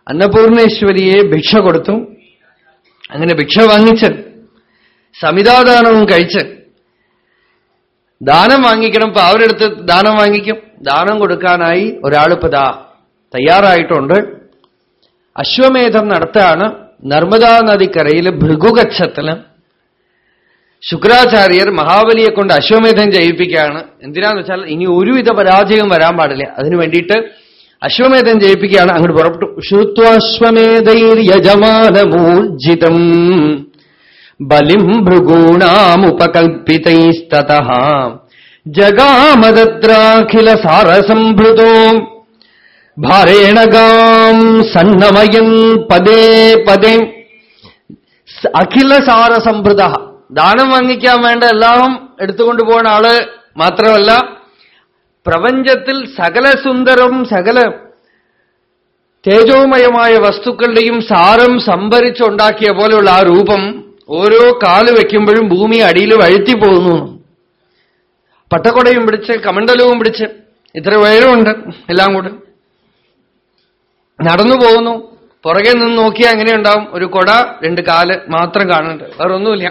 അന്നപൂർണേശ്വരിയെ ഭിക്ഷ കൊടുത്തു. അങ്ങനെ ഭിക്ഷ വാങ്ങിച്ച് സമിതാദാനവും കഴിച്ച്. ദാനം വാങ്ങിക്കണം ഇപ്പൊ അവരെടുത്ത് ദാനം വാങ്ങിക്കും. ദാനം കൊടുക്കാനായി ഒരാളിപ്പോ ദാ തയ്യാറായിട്ടുണ്ട്. അശ്വമേധം നടത്താണ് നർമ്മദാ നദിക്കരയിൽ ഭൃഗുകച്ഛത്തിൽ ശുക്രാചാര്യർ മഹാബലിയെ കൊണ്ട് അശ്വമേധം ചെയ്യിപ്പിക്കുകയാണ് എന്തിനാന്ന് വെച്ചാൽ ഇനി ഒരുവിധ പരാജയം വരാൻ പാടില്ല. അതിനു വേണ്ടിയിട്ട് അശ്വമേധം ജയിപ്പിക്കുകയാണ്. അങ്ങോട്ട് പുറപ്പെട്ടു. ശ്രുത്വാശ്വമേധൈര്യജമാനമൂർജിതം ബലിം ഭൃഗൂണാമുപകൽപ്പിതൈസ്തത ജഗാമദ്രാഖില സാരസംഭൃതോ ഭാരേണ ഗാം സന്നമയൻ പദേ പദേ. അഖില സാരസംഭൃത ദാനം വാങ്ങിക്കാൻ വേണ്ട എല്ലാം എടുത്തുകൊണ്ടു പോകുന്ന ആൾ മാത്രമല്ല പ്രപഞ്ചത്തിൽ സകല സുന്ദരം സകല തേജോമയമായ വസ്തുക്കളുടെയും സാരം സംഭരിച്ചുണ്ടാക്കിയ പോലെയുള്ള ആ രൂപം ഓരോ കാൽ വയ്ക്കുമ്പോഴും ഭൂമി അടിയിൽ വഴുത്തി പോകുന്നു. പട്ടക്കൊടയും പിടിച്ച് കമണ്ടലവും പിടിച്ച് ഇത്ര ഉയരമുണ്ട് എല്ലാം കൂടെ. നടന്നു പോകുന്നു. പുറകെ നിന്ന് നോക്കിയാൽ എങ്ങനെയുണ്ടാവും? ഒരു കൊട രണ്ട് കാൽ മാത്രം കാണുന്നുണ്ട്. വേറെ ഒന്നുമില്ല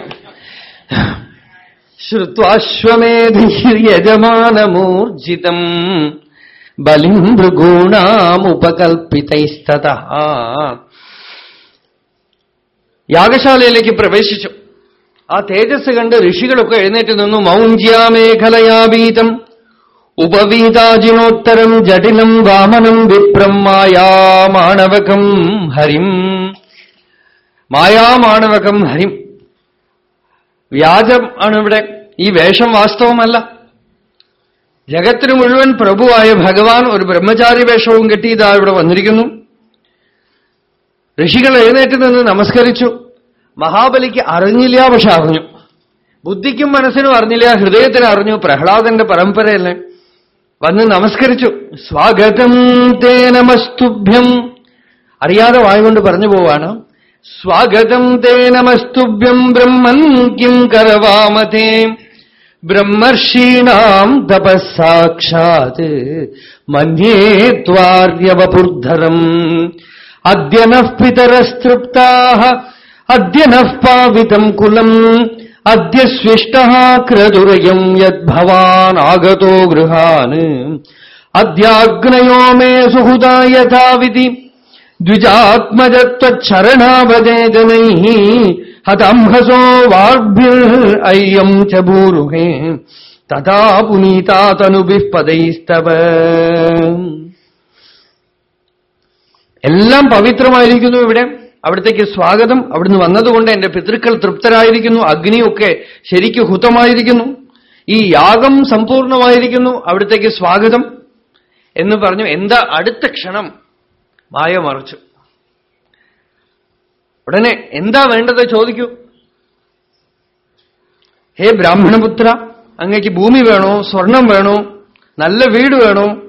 ശ്രുത്വാശ്വമേധിയജമാനമൂർജിതം ബലിം യാഗശാലയിലേക്ക് പ്രവേശിച്ചു. ആ തേജസ് കണ്ട് ഋഷികളൊക്കെ എഴുന്നേറ്റ് നിന്നു. മൗഞ്ച്യാമേഖലയാബീതം. ഉപവീതാജിനോത്തരം ജടിലം വാമനം വിപ്രം മായാമാണവകം ഹരിം. മായാമാണവകം ഹരിം. വ്യാജം ആണ് ഇവിടെ. ഈ വേഷം വാസ്തവമല്ല. ജഗത്തിന് മുഴുവൻ പ്രഭുവായ ഭഗവാൻ ഒരു ബ്രഹ്മചാരി വേഷവും കെട്ടി ഇതാ ഇവിടെ വന്നിരിക്കുന്നു. ഋഷികൾ എഴുന്നേറ്റ് നിന്ന് നമസ്കരിച്ചു. മഹാബലിക്ക് അറിഞ്ഞില്ല പക്ഷെ അറിഞ്ഞു. ബുദ്ധിക്കും മനസ്സിനും അറിഞ്ഞില്ല ഹൃദയത്തിന് അറിഞ്ഞു പ്രഹ്ലാദന്റെ പരമ്പരയല്ലേ വന്ന് നമസ്കരിച്ചു. സ്വാഗതം തേ നമസ്തുഭ്യം. അറിയാതെ വായുകൊണ്ട് പറഞ്ഞു പോവാണ്. സ്വാഗതം തേ നമസ്തുഭ്യം ബ്രഹ്മൻ കിം കരവാമതേ. ബ്രഹ്മർഷീണാം തപസ്സാക്ഷാത് മന്യേ ത്വാര്യവപുർധരം അദ്യ നഃ പിതരസ്തൃപ്താ അദ്യ നഃ പാവിതം കുലം അദ്യ സ്വിഷ്ട ക്രതുരയം യദ്ഭവാനാഗതോ ഗൃഹാൻ അദ്യാഗ്നയോ മേ സുഹൃദാ യഥാവിധി. ദ്വിജാത്മജത്വരണാവദേ ജനൈ ഹതംഹസോ വാഗ്ഭിർ അയ്യം ച ഭൂരുഹേ തഥാ പുനീതാ തനുഭിഃ പദൈസ്തവ എല്ലാം പവിത്രമായിരിക്കുന്നു ഇവിടെ. അവിടത്തേക്ക് സ്വാഗതം. അവിടുന്ന് വന്നതുകൊണ്ട് എന്റെ പിതൃക്കൾ തൃപ്തരായിരിക്കുന്നു. അഗ്നിയൊക്കെ ശരിക്ക് ഹുതമായിരിക്കുന്നു. ഈ യാഗം സമ്പൂർണമായിരിക്കുന്നു. അവിടത്തേക്ക് സ്വാഗതം എന്ന് പറഞ്ഞു. എന്താ അടുത്ത ക്ഷണം? മായ മറച്ചു. ഉടനെ എന്താ വേണ്ടത് ചോദിക്കൂ. ഹേ ബ്രാഹ്മണപുത്ര അങ്ങേക്ക് ഭൂമി വേണോ സ്വർണം വേണോ നല്ല വീട് വേണോ?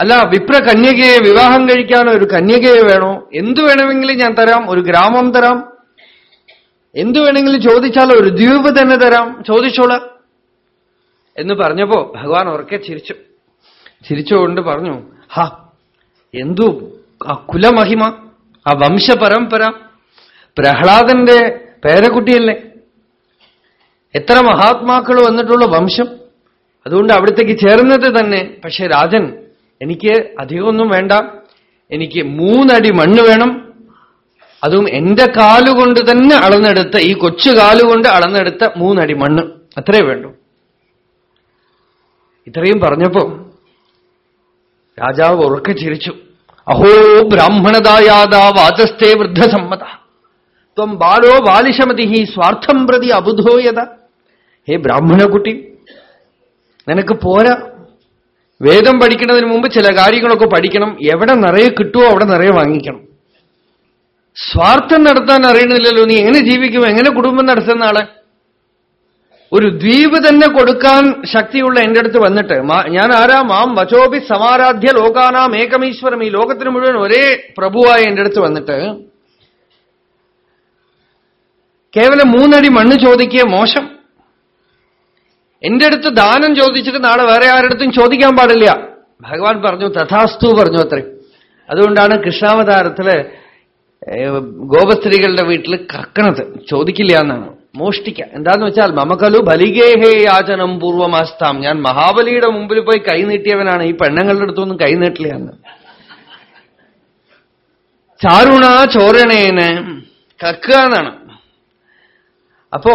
അല്ല വിപ്ര കന്യകയെ വിവാഹം കഴിക്കാൻ ഒരു കന്യകയെ വേണോ? എന്തു വേണമെങ്കിലും ഞാൻ തരാം ഒരു ഗ്രാമം തരാം. എന്തു വേണമെങ്കിലും ചോദിച്ചാൽ ഒരു ദ്വീപ് തന്നെ തരാം. ചോദിച്ചോളാം. എന്ന് പറഞ്ഞപ്പോ ഭഗവാൻ ഉറക്കെ ചിരിച്ചു. ചിരിച്ചുകൊണ്ട് പറഞ്ഞു ഹാ എന്തു ആ കുലമഹിമ ആ വംശപരമ്പര പ്രഹ്ലാദന്റെ പേരക്കുട്ടിയല്ലേ? എത്ര മഹാത്മാക്കൾ വന്നിട്ടുള്ള വംശം? അതുകൊണ്ട് അവിടത്തേക്ക് ചേർന്നത് തന്നെ. പക്ഷെ രാജൻ എനിക്ക് അധികമൊന്നും വേണ്ട. എനിക്ക് മൂന്നടി മണ്ണ് വേണം. അതും എന്റെ കാലുകൊണ്ട് തന്നെ അളന്നെടുത്ത ഈ കൊച്ചു കാലുകൊണ്ട് അളന്നെടുത്ത മൂന്നടി മണ്ണ്. അത്രേ വേണ്ടു. ഇത്രയും പറഞ്ഞപ്പോ രാജാവ് ഉറക്കെ ചിരിച്ചു. അഹോ ബ്രാഹ്മണതായാതാ വാചസ്തേ വൃദ്ധസമ്മത. ത്വം ബാലോ ബാലിശമതി സ്വാർത്ഥം പ്രതി അബുധോയത. ഹേ ബ്രാഹ്മണക്കുട്ടി നിനക്ക് പോരാ. വേദം പഠിക്കുന്നതിന് മുമ്പ് ചില കാര്യങ്ങളൊക്കെ പഠിക്കണം. എവിടെ നിറയെ കിട്ടുമോ അവിടെ നിറയെ വാങ്ങിക്കണം. സ്വാർത്ഥം നടത്താൻ അറിയണില്ലല്ലോ. നീ എങ്ങനെ ജീവിക്കും? എങ്ങനെ കുടുംബം നടത്തുന്ന ആൾ? ഒരു ദ്വീപ് തന്നെ കൊടുക്കാൻ ശക്തിയുള്ള എന്റെ അടുത്ത് വന്നിട്ട് ഞാൻ ആരാ മാം വചോപി സമാരാധ്യ ലോകാനാം ഏകമീശ്വരം ഈ ലോകത്തിന് മുഴുവൻ ഒരേ പ്രഭുവായ എന്റെ അടുത്ത് വന്നിട്ട് കേവലം മൂന്നടി മണ്ണ് ചോദിക്കുക മോശം. എന്റെ അടുത്ത് ദാനം ചോദിച്ചിട്ട് നാളെ വേറെ ആരുടെടുത്തും ചോദിക്കാൻ പാടില്ല. ഭഗവാൻ പറഞ്ഞു തഥാസ്തു പറഞ്ഞു അത്രേ. അതുകൊണ്ടാണ് കൃഷ്ണാവതാരത്തിൽ ഗോപസ്ത്രീകളുടെ വീട്ടിൽ കക്കണത് ചോദിക്കില്ല എന്നാണ്. മോഷ്ടിക്ക. എന്താന്ന് വെച്ചാൽ മമകലു ബലിഗേഹേ യാചനം പൂർവമാസ്താം. ഞാൻ മഹാബലിയുടെ മുമ്പിൽ പോയി കൈ നീട്ടിയവനാണ്. ഈ പെണ്ണുങ്ങളുടെ അടുത്തൊന്നും കൈ നീട്ടില്ല എന്ന്. ചാരുണ ചോരണേന് കക്കുക എന്നാണ്. അപ്പോ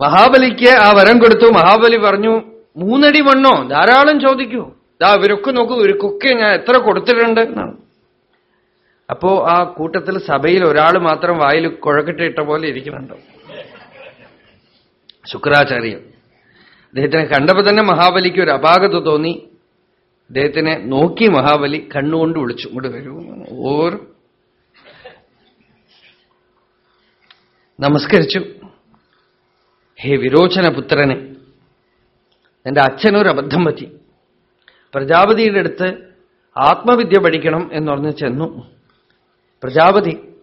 മഹാബലിക്ക് ആ വരം കൊടുത്തു. മഹാബലി പറഞ്ഞു മൂന്നടി മണ്ണോ? ധാരാളം ചോദിക്കൂ. ദാ ഇവരൊക്കെ നോക്കൂ ഇവർക്കൊക്കെ ഞാൻ എത്ര കൊടുത്തിട്ടുണ്ട് എന്നാണ്. അപ്പോ ആ കൂട്ടത്തിൽ സഭയിൽ ഒരാൾ മാത്രം വായിൽ കുഴക്കിട്ടിട്ട പോലെ ഇരിക്കുന്നുണ്ടോ. ശുക്രാചാര്യൻ അദ്ദേഹത്തിനെ കണ്ടപ്പോൾ തന്നെ മഹാബലിക്ക് ഒരു അപാകത തോന്നി. അദ്ദേഹത്തിനെ നോക്കി മഹാബലി കണ്ണുകൊണ്ട് വിളിച്ചു ഇങ്ങോട്ട് വരൂ. ഓർ നമസ്കരിച്ചു. ഹേ വിരോചന പുത്രന് എന്റെ അച്ഛനൊരു അബദ്ധം പറ്റി. പ്രജാപതിയുടെ അടുത്ത് ആത്മവിദ്യ പഠിക്കണം എന്ന് പറഞ്ഞ് ചെന്നു. പ്രജാപതി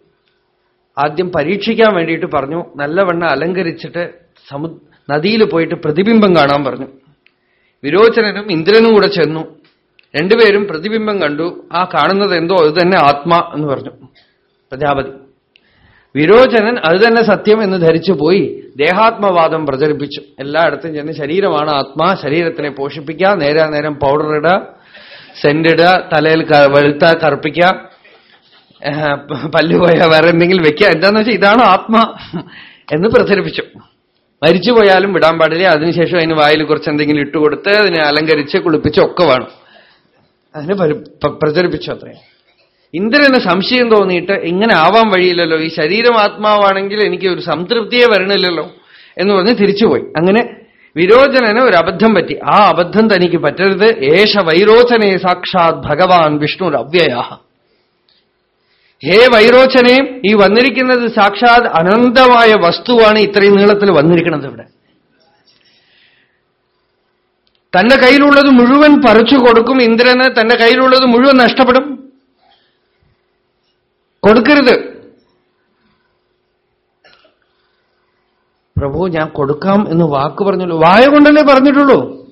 ആദ്യം പരീക്ഷിക്കാൻ വേണ്ടിയിട്ട് പറഞ്ഞു. നല്ലവണ്ണം അലങ്കരിച്ചിട്ട് സമു നദിയിൽ പോയിട്ട് പ്രതിബിംബം കാണാൻ പറഞ്ഞു. വിരോചനനും ഇന്ദ്രനും കൂടെ ചെന്നു. രണ്ടുപേരും പ്രതിബിംബം കണ്ടു. ആ കാണുന്നത് എന്തോ അത് തന്നെ ആത്മാ എന്ന് പറഞ്ഞു. പ്രജാപതി. വിരോചനൻ അത് തന്നെ സത്യം എന്ന് ധരിച്ചു പോയി. ദേഹാത്മവാദം പ്രചരിപ്പിച്ചു. എല്ലായിടത്തും ചെന്ന് ശരീരമാണ് ആത്മാ. ശരീരത്തിനെ പോഷിപ്പിക്കുക നേരെ നേരം പൗഡർ ഇടുക സെന്റ് ഇടുക തലയിൽ വെളുത്ത കറുപ്പിക്കുക പല്ലുപോയ വേറെ എന്തെങ്കിലും വെക്കുക. എന്താന്ന് വെച്ചാൽ ഇതാണ് ആത്മാ എന്ന് പ്രചരിപ്പിച്ചു. മരിച്ചു പോയാലും വിടാൻ പാടില്ല. അതിനുശേഷം അതിന് വായിൽ കുറച്ച് എന്തെങ്കിലും ഇട്ടുകൊടുത്ത് അതിനെ അലങ്കരിച്ച് കുളിപ്പിച്ച് ഒക്കെ വേണം. അതിനെ പ്രചരിപ്പിച്ചു അത്രയും ഇന്ദ്രന് സംശയം തോന്നിയിട്ട് ഇങ്ങനെ ആവാൻ വഴിയില്ലല്ലോ? ഈ ശരീരം ആത്മാവാണെങ്കിൽ എനിക്ക് ഒരു സംതൃപ്തിയെ വരണില്ലല്ലോ എന്ന് പറഞ്ഞ് തിരിച്ചുപോയി. അങ്ങനെ വിരോചനന് ഒരു അബദ്ധം പറ്റി. ആ അബദ്ധം തനിക്ക് പറ്റരുത്. ഏഷ വൈരോചനെ സാക്ഷാത് ഭഗവാൻ വിഷ്ണു അവ്യയ ഹേ വൈരോചനെ ഈ വന്നിരിക്കുന്നത് സാക്ഷാത് അനന്തമായ വസ്തുവാണ് ഇത്രയും നീളത്തിൽ വന്നിരിക്കുന്നത് ഇവിടെ. തന്റെ കയ്യിലുള്ളത് മുഴുവൻ പറിച്ചു കൊടുക്കും ഇന്ദ്രന് തന്റെ കയ്യിലുള്ളത് മുഴുവൻ നഷ്ടപ്പെടും. കൊടുക്കരുത്. പ്രഭു ഞാൻ കൊടുക്കാം എന്ന് വാക്ക് പറഞ്ഞുള്ളൂ വായ കൊണ്ടല്ലേ പറഞ്ഞിട്ടുള്ളൂ?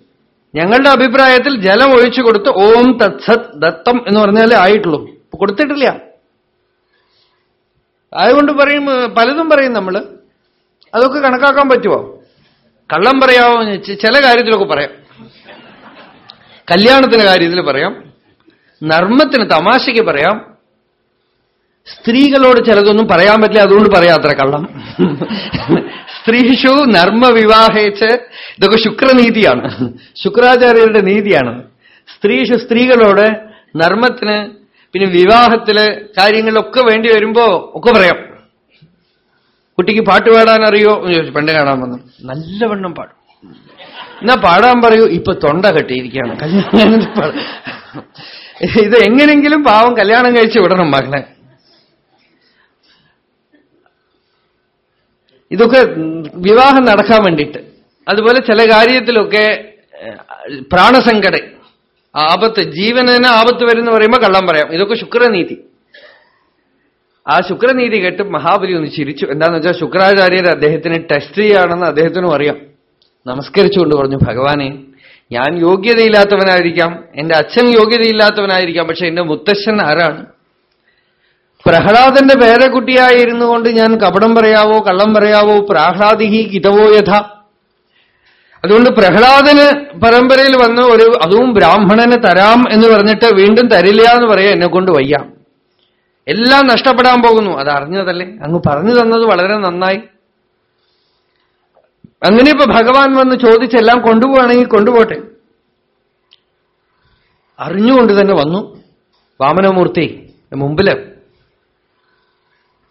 ഞങ്ങളുടെ അഭിപ്രായത്തിൽ ജലം ഒഴിച്ചു കൊടുത്ത് ഓം തത്സത് ദത്തം എന്ന് പറഞ്ഞാലേ ആയിട്ടുള്ളൂ. കൊടുത്തിട്ടില്ല. അതുകൊണ്ട് പറയും പലതും പറയും നമ്മൾ അതൊക്കെ കണക്കാക്കാൻ പറ്റുമോ കള്ളം പറയാമോ ചില കാര്യത്തിലൊക്കെ പറയാം. കല്യാണത്തിന്റെ കാര്യത്തിൽ പറയാം. നർമ്മത്തിന് തമാശയ്ക്ക് പറയാം. സ്ത്രീകളോട് ചിലതൊന്നും പറയാൻ പറ്റില്ല അതുകൊണ്ട് പറയാത്ര കള്ളം. സ്ത്രീഷു നർമ്മ വിവാഹേച്ച് ഇതൊക്കെ ശുക്രനീതിയാണ്. ശുക്രാചാര്യരുടെ നീതിയാണ്. സ്ത്രീഷു സ്ത്രീകളോട് നർമ്മത്തിന് പിന്നെ വിവാഹത്തിലെ കാര്യങ്ങളൊക്കെ വേണ്ടി വരുമ്പോ ഒക്കെ പറയാം. കുട്ടിക്ക് പാട്ട് പാടാൻ അറിയോ എന്ന് ചോദിച്ചു. പെണ്ണ് കാണാൻ വന്നു. നല്ലവണ്ണം പാടും. എന്നാ പാടാൻ പറയൂ. ഇപ്പൊ തൊണ്ട കെട്ടിയിരിക്കുകയാണ്. കല്യാണം ഇത് എങ്ങനെങ്കിലും പാവം കല്യാണം കഴിച്ച് വിടണം മകളെ ഇതൊക്കെ വിവാഹം നടക്കാൻ വേണ്ടിയിട്ട്. അതുപോലെ ചില കാര്യത്തിലൊക്കെ പ്രാണസങ്കട. ആപത്ത് ജീവനന് ആപത്ത് വരുന്ന പറയുമ്പോൾ കള്ളം പറയാം. ഇതൊക്കെ ശുക്രനീതി. ആ ശുക്രനീതി കേട്ട് മഹാബലി ഒന്ന് ചിരിച്ചു. എന്താന്ന് വെച്ചാൽ ശുക്രാചാര്യർ അദ്ദേഹത്തിന് ടെസ്റ്റ് ചെയ്യാണെന്ന് അദ്ദേഹത്തിനും അറിയാം. നമസ്കരിച്ചുകൊണ്ട് പറഞ്ഞു ഭഗവാനെ ഞാൻ യോഗ്യതയില്ലാത്തവനായിരിക്കാം. എന്റെ അച്ഛൻ യോഗ്യതയില്ലാത്തവനായിരിക്കാം. പക്ഷെ എന്റെ മുത്തശ്ശൻ ആരാണ്? പ്രഹ്ലാദന്റെ പേരക്കുട്ടിയായിരുന്നു കൊണ്ട് ഞാൻ കപടം പറയാവോ കള്ളം പറയാവോ പ്രാഹ്ലാദിഹി കിതവോ യഥ? അതുകൊണ്ട് പ്രഹ്ലാദന് പരമ്പരയിൽ വന്ന ഒരു അതും ബ്രാഹ്മണന് തരാം എന്ന് പറഞ്ഞിട്ട് വീണ്ടും തരില്ല എന്ന് പറയാം എന്നെ കൊണ്ട് വയ്യ. എല്ലാം നഷ്ടപ്പെടാൻ പോകുന്നു. അത് അറിഞ്ഞതല്ലേ? അങ്ങ് പറഞ്ഞു തന്നത് വളരെ നന്നായി. അങ്ങനെ ഇപ്പൊ ഭഗവാൻ വന്ന് ചോദിച്ചെല്ലാം കൊണ്ടുപോവാണെങ്കിൽ കൊണ്ടുപോട്ടെ. അറിഞ്ഞുകൊണ്ട് തന്നെ വന്നു. വാമനമൂർത്തി മുമ്പിൽ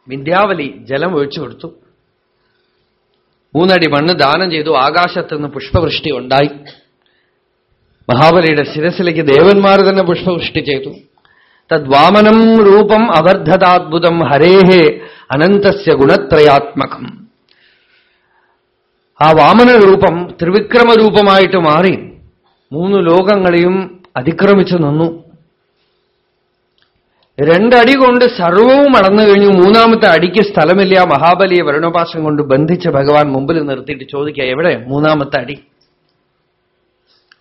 വിന്ധ്യാവലി ജലം ഒഴിച്ചു കൊടുത്തു. മൂന്നടി മണ്ണ് ദാനം ചെയ്തു ആകാശത്തുനിന്ന് പുഷ്പവൃഷ്ടി ഉണ്ടായി. മഹാബലിയുടെ ശിരസിലേക്ക് ദേവന്മാർ തന്നെ പുഷ്പവൃഷ്ടി ചെയ്തു. തദ്വാമനം രൂപം അവർദ്ധതാത്ഭുതം ഹരേഹേ അനന്തസ്യ ഗുണത്രയാത്മകം. ആ വാമന രൂപം ത്രിവിക്രമ രൂപമായിട്ട് മാറി. മൂന്ന് ലോകങ്ങളെയും അതിക്രമിച്ചു നിന്നു. രണ്ടടി കൊണ്ട് സർവവും അടന്നു കഴിഞ്ഞു. മൂന്നാമത്തെ അടിക്ക് സ്ഥലമില്ല. മഹാബലിയെ വരുണോപാസം കൊണ്ട് ബന്ധിച്ച് ഭഗവാൻ മുമ്പിൽ നിർത്തിയിട്ട് ചോദിക്കുക എവിടെ? മൂന്നാമത്തെ അടി.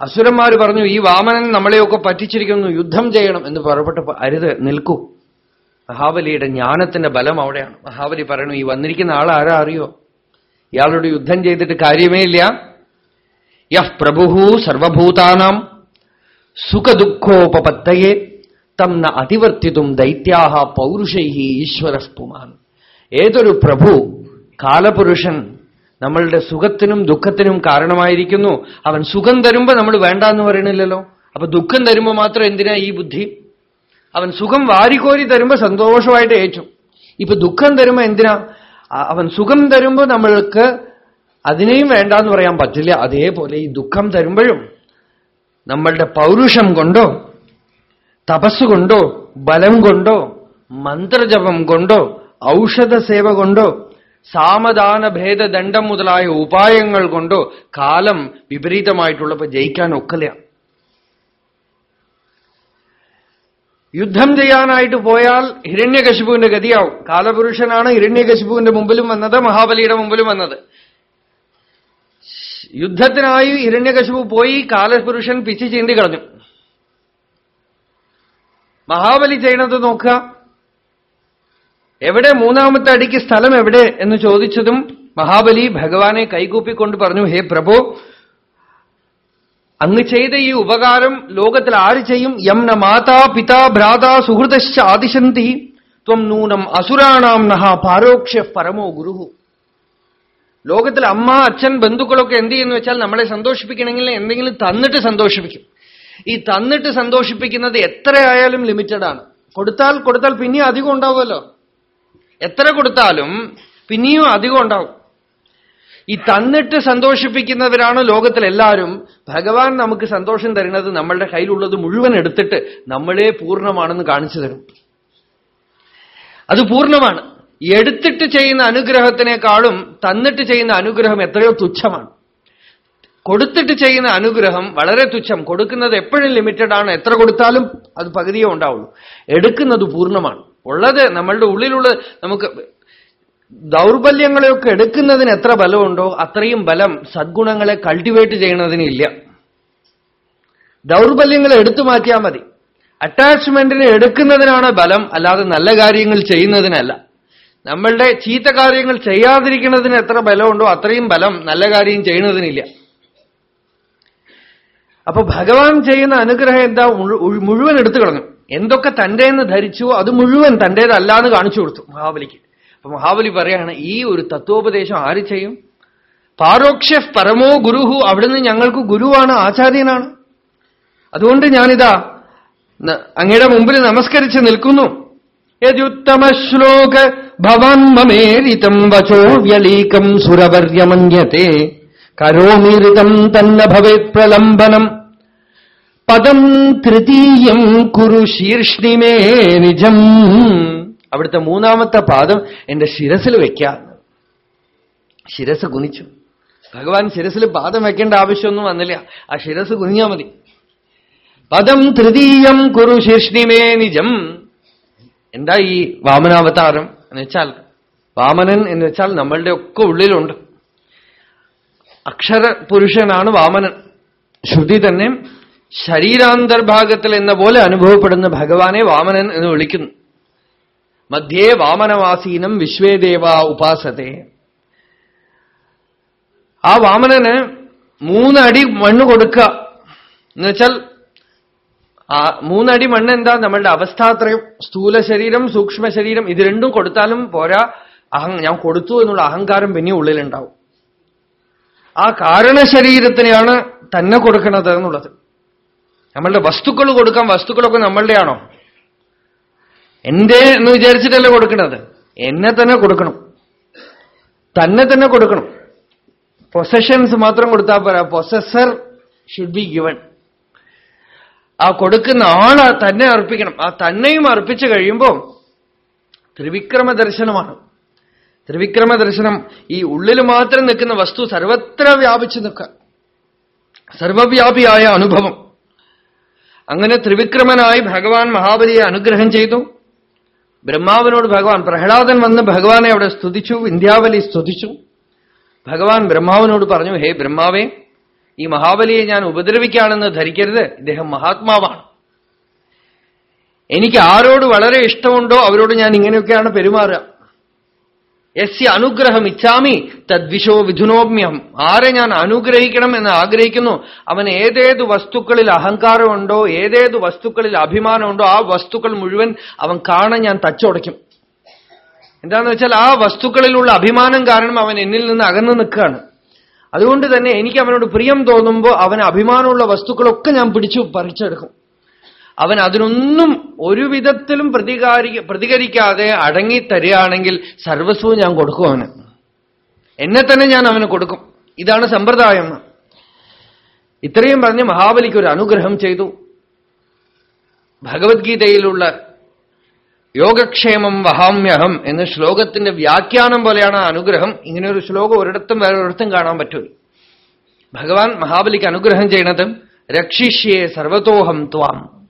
അസുരന്മാർ പറഞ്ഞു ഈ വാമനൻ നമ്മളെയൊക്കെ പറ്റിച്ചിരിക്കുന്നു. യുദ്ധം ചെയ്യണം. എന്ന് പുറപ്പെട്ടപ്പോ അരുത് നിൽക്കൂ. മഹാബലിയുടെ ജ്ഞാനത്തിന്റെ ബലം അവിടെയാണ്. മഹാബലി പറയണു ഈ വന്നിരിക്കുന്ന ആൾ ആരാ അറിയോ? ഇയാളോട് യുദ്ധം ചെയ്തിട്ട് കാര്യമേ ഇല്ല. യഹ് പ്രഭു സർവഭൂതാനാം സുഖദുഃഖോപത്തയെ തം ന അതിവർത്തിതും ദൈത്യാഹ പൗരുഷൈഹി ഈശ്വര പുമാൻ ഏതൊരു പ്രഭു കാലപുരുഷൻ നമ്മളുടെ സുഖത്തിനും ദുഃഖത്തിനും കാരണമായിരിക്കുന്നു. അവൻ സുഖം തരുമ്പോ നമ്മൾ വേണ്ട എന്ന് പറയണില്ലല്ലോ. അപ്പൊ ദുഃഖം തരുമ്പോ മാത്രം എന്തിനാ ഈ ബുദ്ധി? അവൻ സുഖം വാരിക്കോരി തരുമ്പോ സന്തോഷമായിട്ട് ഏറ്റു. ഇപ്പൊ ദുഃഖം തരുമ്പോ എന്തിനാ? അവൻ സുഖം തരുമ്പോ നമ്മൾക്ക് അതിനെയും വേണ്ട എന്ന് പറയാൻ പറ്റില്ല. അതേപോലെ ഈ ദുഃഖം തരുമ്പോഴും നമ്മളുടെ പൗരുഷം കൊണ്ടോ തപസ്സുകൊണ്ടോ ബലം കൊണ്ടോ മന്ത്രജപം കൊണ്ടോ ഔഷധ സേവ കൊണ്ടോ സാമദാന ഭേദദണ്ഡം മുതലായ ഉപായങ്ങൾ കൊണ്ടോ കാലം വിപരീതമായിട്ടുള്ളപ്പോ ജയിക്കാൻ ഒക്കില്ല യുദ്ധം ചെയ്യാനായിട്ട് പോയാൽ ഹിരണ്യകശിപുവിന്റെ ഗതിയാവും. കാലപുരുഷനാണ് ഹിരണ്യകശിപുവിന്റെ മുമ്പിലും വന്നത് മഹാബലിയുടെ മുമ്പിലും വന്നത്. യുദ്ധത്തിനായി ഹിരണ്യകശിപു പോയി കാലപുരുഷൻ പിച്ചു ചീന്തി കളഞ്ഞു. മഹാബലി ചെയ്യണത് നോക്കുക. എവിടെ മൂന്നാമത്തെ അടിക്ക് സ്ഥലം എവിടെ എന്ന് ചോദിച്ചതും മഹാബലി ഭഗവാനെ കൈകൂപ്പിക്കൊണ്ട് പറഞ്ഞു ഹേ പ്രഭു അങ്ങ് ചെയ്ത ഈ ഉപകാരം ലോകത്തിൽ ആര് ചെയ്യും? യം ന മാതാ പിതാ ഭ്രാതാ സുഹൃതശ്ച ആദിശന്തി. ത്വം നൂനം അസുരാണാം നഹ പാരോക്ഷ്യ പരമോ ഗുരുഹു. ലോകത്തിൽ അമ്മ അച്ഛൻ ബന്ധുക്കളൊക്കെ എന്ത് ചെയ്യുന്നു വെച്ചാൽ നമ്മളെ സന്തോഷിപ്പിക്കണമെങ്കിൽ എന്തെങ്കിലും തന്നിട്ട് സന്തോഷിപ്പിക്കും. ഈ തന്നിട്ട് സന്തോഷിപ്പിക്കുന്നത് എത്രയായാലും ലിമിറ്റഡ് ആണ്. കൊടുത്താൽ കൊടുത്താൽ പിന്നെയും അധികം ഉണ്ടാവുമല്ലോ. എത്ര കൊടുത്താലും പിന്നെയും അധികം ഉണ്ടാവും. ഈ തന്നിട്ട് സന്തോഷിപ്പിക്കുന്നവരാണ് ലോകത്തിലെല്ലാവരും. ഭഗവാൻ നമുക്ക് സന്തോഷം തരുന്നത് നമ്മളുടെ കയ്യിലുള്ളത് മുഴുവൻ എടുത്തിട്ട് നമ്മളെ പൂർണമാണെന്ന് കാണിച്ചു തരും. അത് പൂർണമാണ്. എടുത്തിട്ട് ചെയ്യുന്ന അനുഗ്രഹത്തിനേക്കാളും തന്നിട്ട് ചെയ്യുന്ന അനുഗ്രഹം എത്രയോ തുച്ഛമാണ്. കൊടുത്തിട്ട് ചെയ്യുന്ന അനുഗ്രഹം വളരെ തുച്ഛം. കൊടുക്കുന്നത് എപ്പോഴും ലിമിറ്റഡ് ആണ്. എത്ര കൊടുത്താലും അത് പകുതിയേ ഉണ്ടാവുള്ളൂ. എടുക്കുന്നത് പൂർണമാണ്. ഉള്ളത് നമ്മളുടെ ഉള്ളിലുള്ള നമുക്ക് ദൗർബല്യങ്ങളെയൊക്കെ എടുക്കുന്നതിന് എത്ര ബലമുണ്ടോ അത്രയും ബലം സദ്ഗുണങ്ങളെ കൾട്ടിവേറ്റ് ചെയ്യുന്നതിന് ഇല്ല. ദൗർബല്യങ്ങളെ എടുത്തു മാറ്റിയാൽ മതി. അറ്റാച്ച്മെന്റിനെ എടുക്കുന്നതിനാണ് ബലം. അല്ലാതെ നല്ല കാര്യങ്ങൾ ചെയ്യുന്നതിനല്ല. നമ്മളുടെ ചീത്ത കാര്യങ്ങൾ ചെയ്യാതിരിക്കുന്നതിന് എത്ര ബലമുണ്ടോ അത്രയും ബലം നല്ല കാര്യം ചെയ്യുന്നതിനില്ല. അപ്പൊ ഭഗവാൻ ചെയ്യുന്ന അനുഗ്രഹം എന്താ? മുഴുവൻ എടുത്തു കളഞ്ഞു. എന്തൊക്കെ തന്റെ എന്ന് ധരിച്ചു അത് മുഴുവൻ തന്റേതല്ല എന്ന് കാണിച്ചു കൊടുത്തു മഹാബലിക്ക്. അപ്പൊ മഹാബലി പറയാണ് ഈ ഒരു തത്വോപദേശം ആര് ചെയ്യും? പാരോക്ഷ പരമോ ഗുരുഹു അവിടുന്ന് ഞങ്ങൾക്ക് ഗുരുവാണ് ആചാര്യനാണ്. അതുകൊണ്ട് ഞാനിതാ അങ്ങയുടെ മുമ്പിൽ നമസ്കരിച്ച് നിൽക്കുന്നു. യുത്തമ ശ്ലോക ഭവാൻ മമേരിതം വചോ വ്യലീകം സുരവർയമന്യത്തെ കരോമീരിതം തന്നെ ഭവേത് പ്രലംബനം. പദം തൃതീയം കുരു ശീർഷ്ണിമേ നിജം. അവിടുത്തെ മൂന്നാമത്തെ പാദം എന്റെ ശിരസിൽ വെക്കാം. ശിരസ് കുനിച്ചു. ഭഗവാൻ ശിരസിൽ പാദം വെക്കേണ്ട ആവശ്യമൊന്നും വന്നില്ല. ആ ശിരസ് കുനിഞ്ഞാ മതി. പദം തൃതീയം കുരു ശീർഷ്ണിമേ നിജം. എന്താ ഈ വാമനാവതാരം എന്ന് വെച്ചാൽ? വാമനൻ എന്ന് വെച്ചാൽ നമ്മളുടെ ഒക്കെ ഉള്ളിലുണ്ട്. അക്ഷര പുരുഷനാണ് വാമനൻ. ശ്രുതി തന്നെ ശരീരാന്തർഭാഗത്തിൽ എന്ന പോലെ അനുഭവപ്പെടുന്ന ഭഗവാനെ വാമനൻ എന്ന് വിളിക്കുന്നു. മധ്യേ വാമനവാസീനം വിശ്വേദേവ ഉപാസത്തെ. ആ വാമനന് മൂന്നടി മണ്ണ് കൊടുക്കുക. എന്നുവെച്ചാൽ ആ മൂന്നടി മണ്ണ് എന്താ? നമ്മളുടെ അവസ്ഥാത്രയം സ്ഥൂല ശരീരം സൂക്ഷ്മ ശരീരം ഇത് രണ്ടും കൊടുത്താലും പോരാ. അഹം ഞാൻ കൊടുത്തു എന്നുള്ള അഹങ്കാരം പിന്നെ ഉള്ളിലുണ്ടാവും. ആ കാരണശരീരത്തിനെയാണ് തന്നെ കൊടുക്കുന്നത് എന്നുള്ളത്. നമ്മളുടെ വസ്തുക്കൾ കൊടുക്കാൻ വസ്തുക്കളൊക്കെ നമ്മളുടെയാണോ? എന്റെ എന്ന് വിചാരിച്ചിട്ടല്ല കൊടുക്കുന്നത്? എന്നെ തന്നെ കൊടുക്കണം. തന്നെ തന്നെ കൊടുക്കണം. പൊസഷൻസ് മാത്രം കൊടുത്താൽ പോരാ. പൊസസർ ഷുഡ് ബി ഗിവൺ ആ കൊടുക്കുന്ന ആൾ തന്നെ അർപ്പിക്കണം. ആ തന്നെയും അർപ്പിച്ചു കഴിയുമ്പോൾ ത്രിവിക്രമ ദർശനമാണ് ത്രിവിക്രമ ദർശനം ഈ ഉള്ളിൽ മാത്രം നിൽക്കുന്ന വസ്തു സർവത്ര വ്യാപിച്ചു നിൽക്കുക. സർവവ്യാപിയായ അനുഭവം. അങ്ങനെ ത്രിവിക്രമനായി ഭഗവാൻ മഹാബലിയെ അനുഗ്രഹം ചെയ്തു. ബ്രഹ്മാവിനോട് ഭഗവാൻ പ്രഹ്ലാദൻ വന്ന് ഭഗവാനെ അവിടെ സ്തുതിച്ചു വിന്ധ്യാവലി സ്തുതിച്ചു. ഭഗവാൻ ബ്രഹ്മാവിനോട് പറഞ്ഞു ഹേ ബ്രഹ്മാവേ ഈ മഹാബലിയെ ഞാൻ ഉപദ്രവിക്കുകയാണെന്ന് ധരിക്കരുത്. ഇദ്ദേഹം മഹാത്മാവാണ്. എനിക്ക് ആരോട് വളരെ ഇഷ്ടമുണ്ടോ അവരോട് ഞാൻ ഇങ്ങനെയൊക്കെയാണ് പെരുമാറുക. യസ്യ അനുഗ്രഹം ഇച്ഛാമി തദ്വിഷോ വിധുനോമ്യം. ആരെ ഞാൻ അനുഗ്രഹിക്കണം എന്ന് ആഗ്രഹിക്കുന്നു? അവൻ ഏതേത് വസ്തുക്കളിൽ അഹങ്കാരമുണ്ടോ ഏതേത് വസ്തുക്കളിൽ അഭിമാനമുണ്ടോ ആ വസ്തുക്കൾ മുഴുവൻ അവൻ കാണാൻ ഞാൻ തച്ചുടയ്ക്കും. എന്താന്ന് വെച്ചാൽ ആ വസ്തുക്കളിലുള്ള അഭിമാനം കാരണം അവൻ എന്നിൽ നിന്ന് അകന്നു നിൽക്കുകയാണ്. അതുകൊണ്ട് തന്നെ എനിക്ക് അവനോട് പ്രിയം തോന്നുമ്പോൾ അവൻ അഭിമാനമുള്ള വസ്തുക്കളൊക്കെ ഞാൻ പിടിച്ചു പറിച്ചെടുക്കും. അവൻ അതിനൊന്നും ഒരു വിധത്തിലും പ്രതികാരി പ്രതികരിക്കാതെ അടങ്ങി തരികയാണെങ്കിൽ സർവസ്വവും ഞാൻ കൊടുക്കും അവന്. എന്നെ തന്നെ ഞാൻ അവന് കൊടുക്കും. ഇതാണ് സമ്പ്രദായം. ഇത്രയും പറഞ്ഞ് മഹാബലിക്ക് ഒരു അനുഗ്രഹം ചെയ്തു. ഭഗവത്ഗീതയിലുള്ള യോഗക്ഷേമം വഹാമ്യഹം എന്ന ശ്ലോകത്തിന്റെ വ്യാഖ്യാനം പോലെയാണ് അനുഗ്രഹം. ഇങ്ങനെ ഒരു ശ്ലോകം ഒരിടത്തും വേറെ ഒരിടത്തും കാണാൻ പറ്റൂല. ഭഗവാൻ മഹാബലിക്ക് അനുഗ്രഹം ചെയ്യണത് രക്ഷിഷ്യേ സർവതോഹം ത്വാം.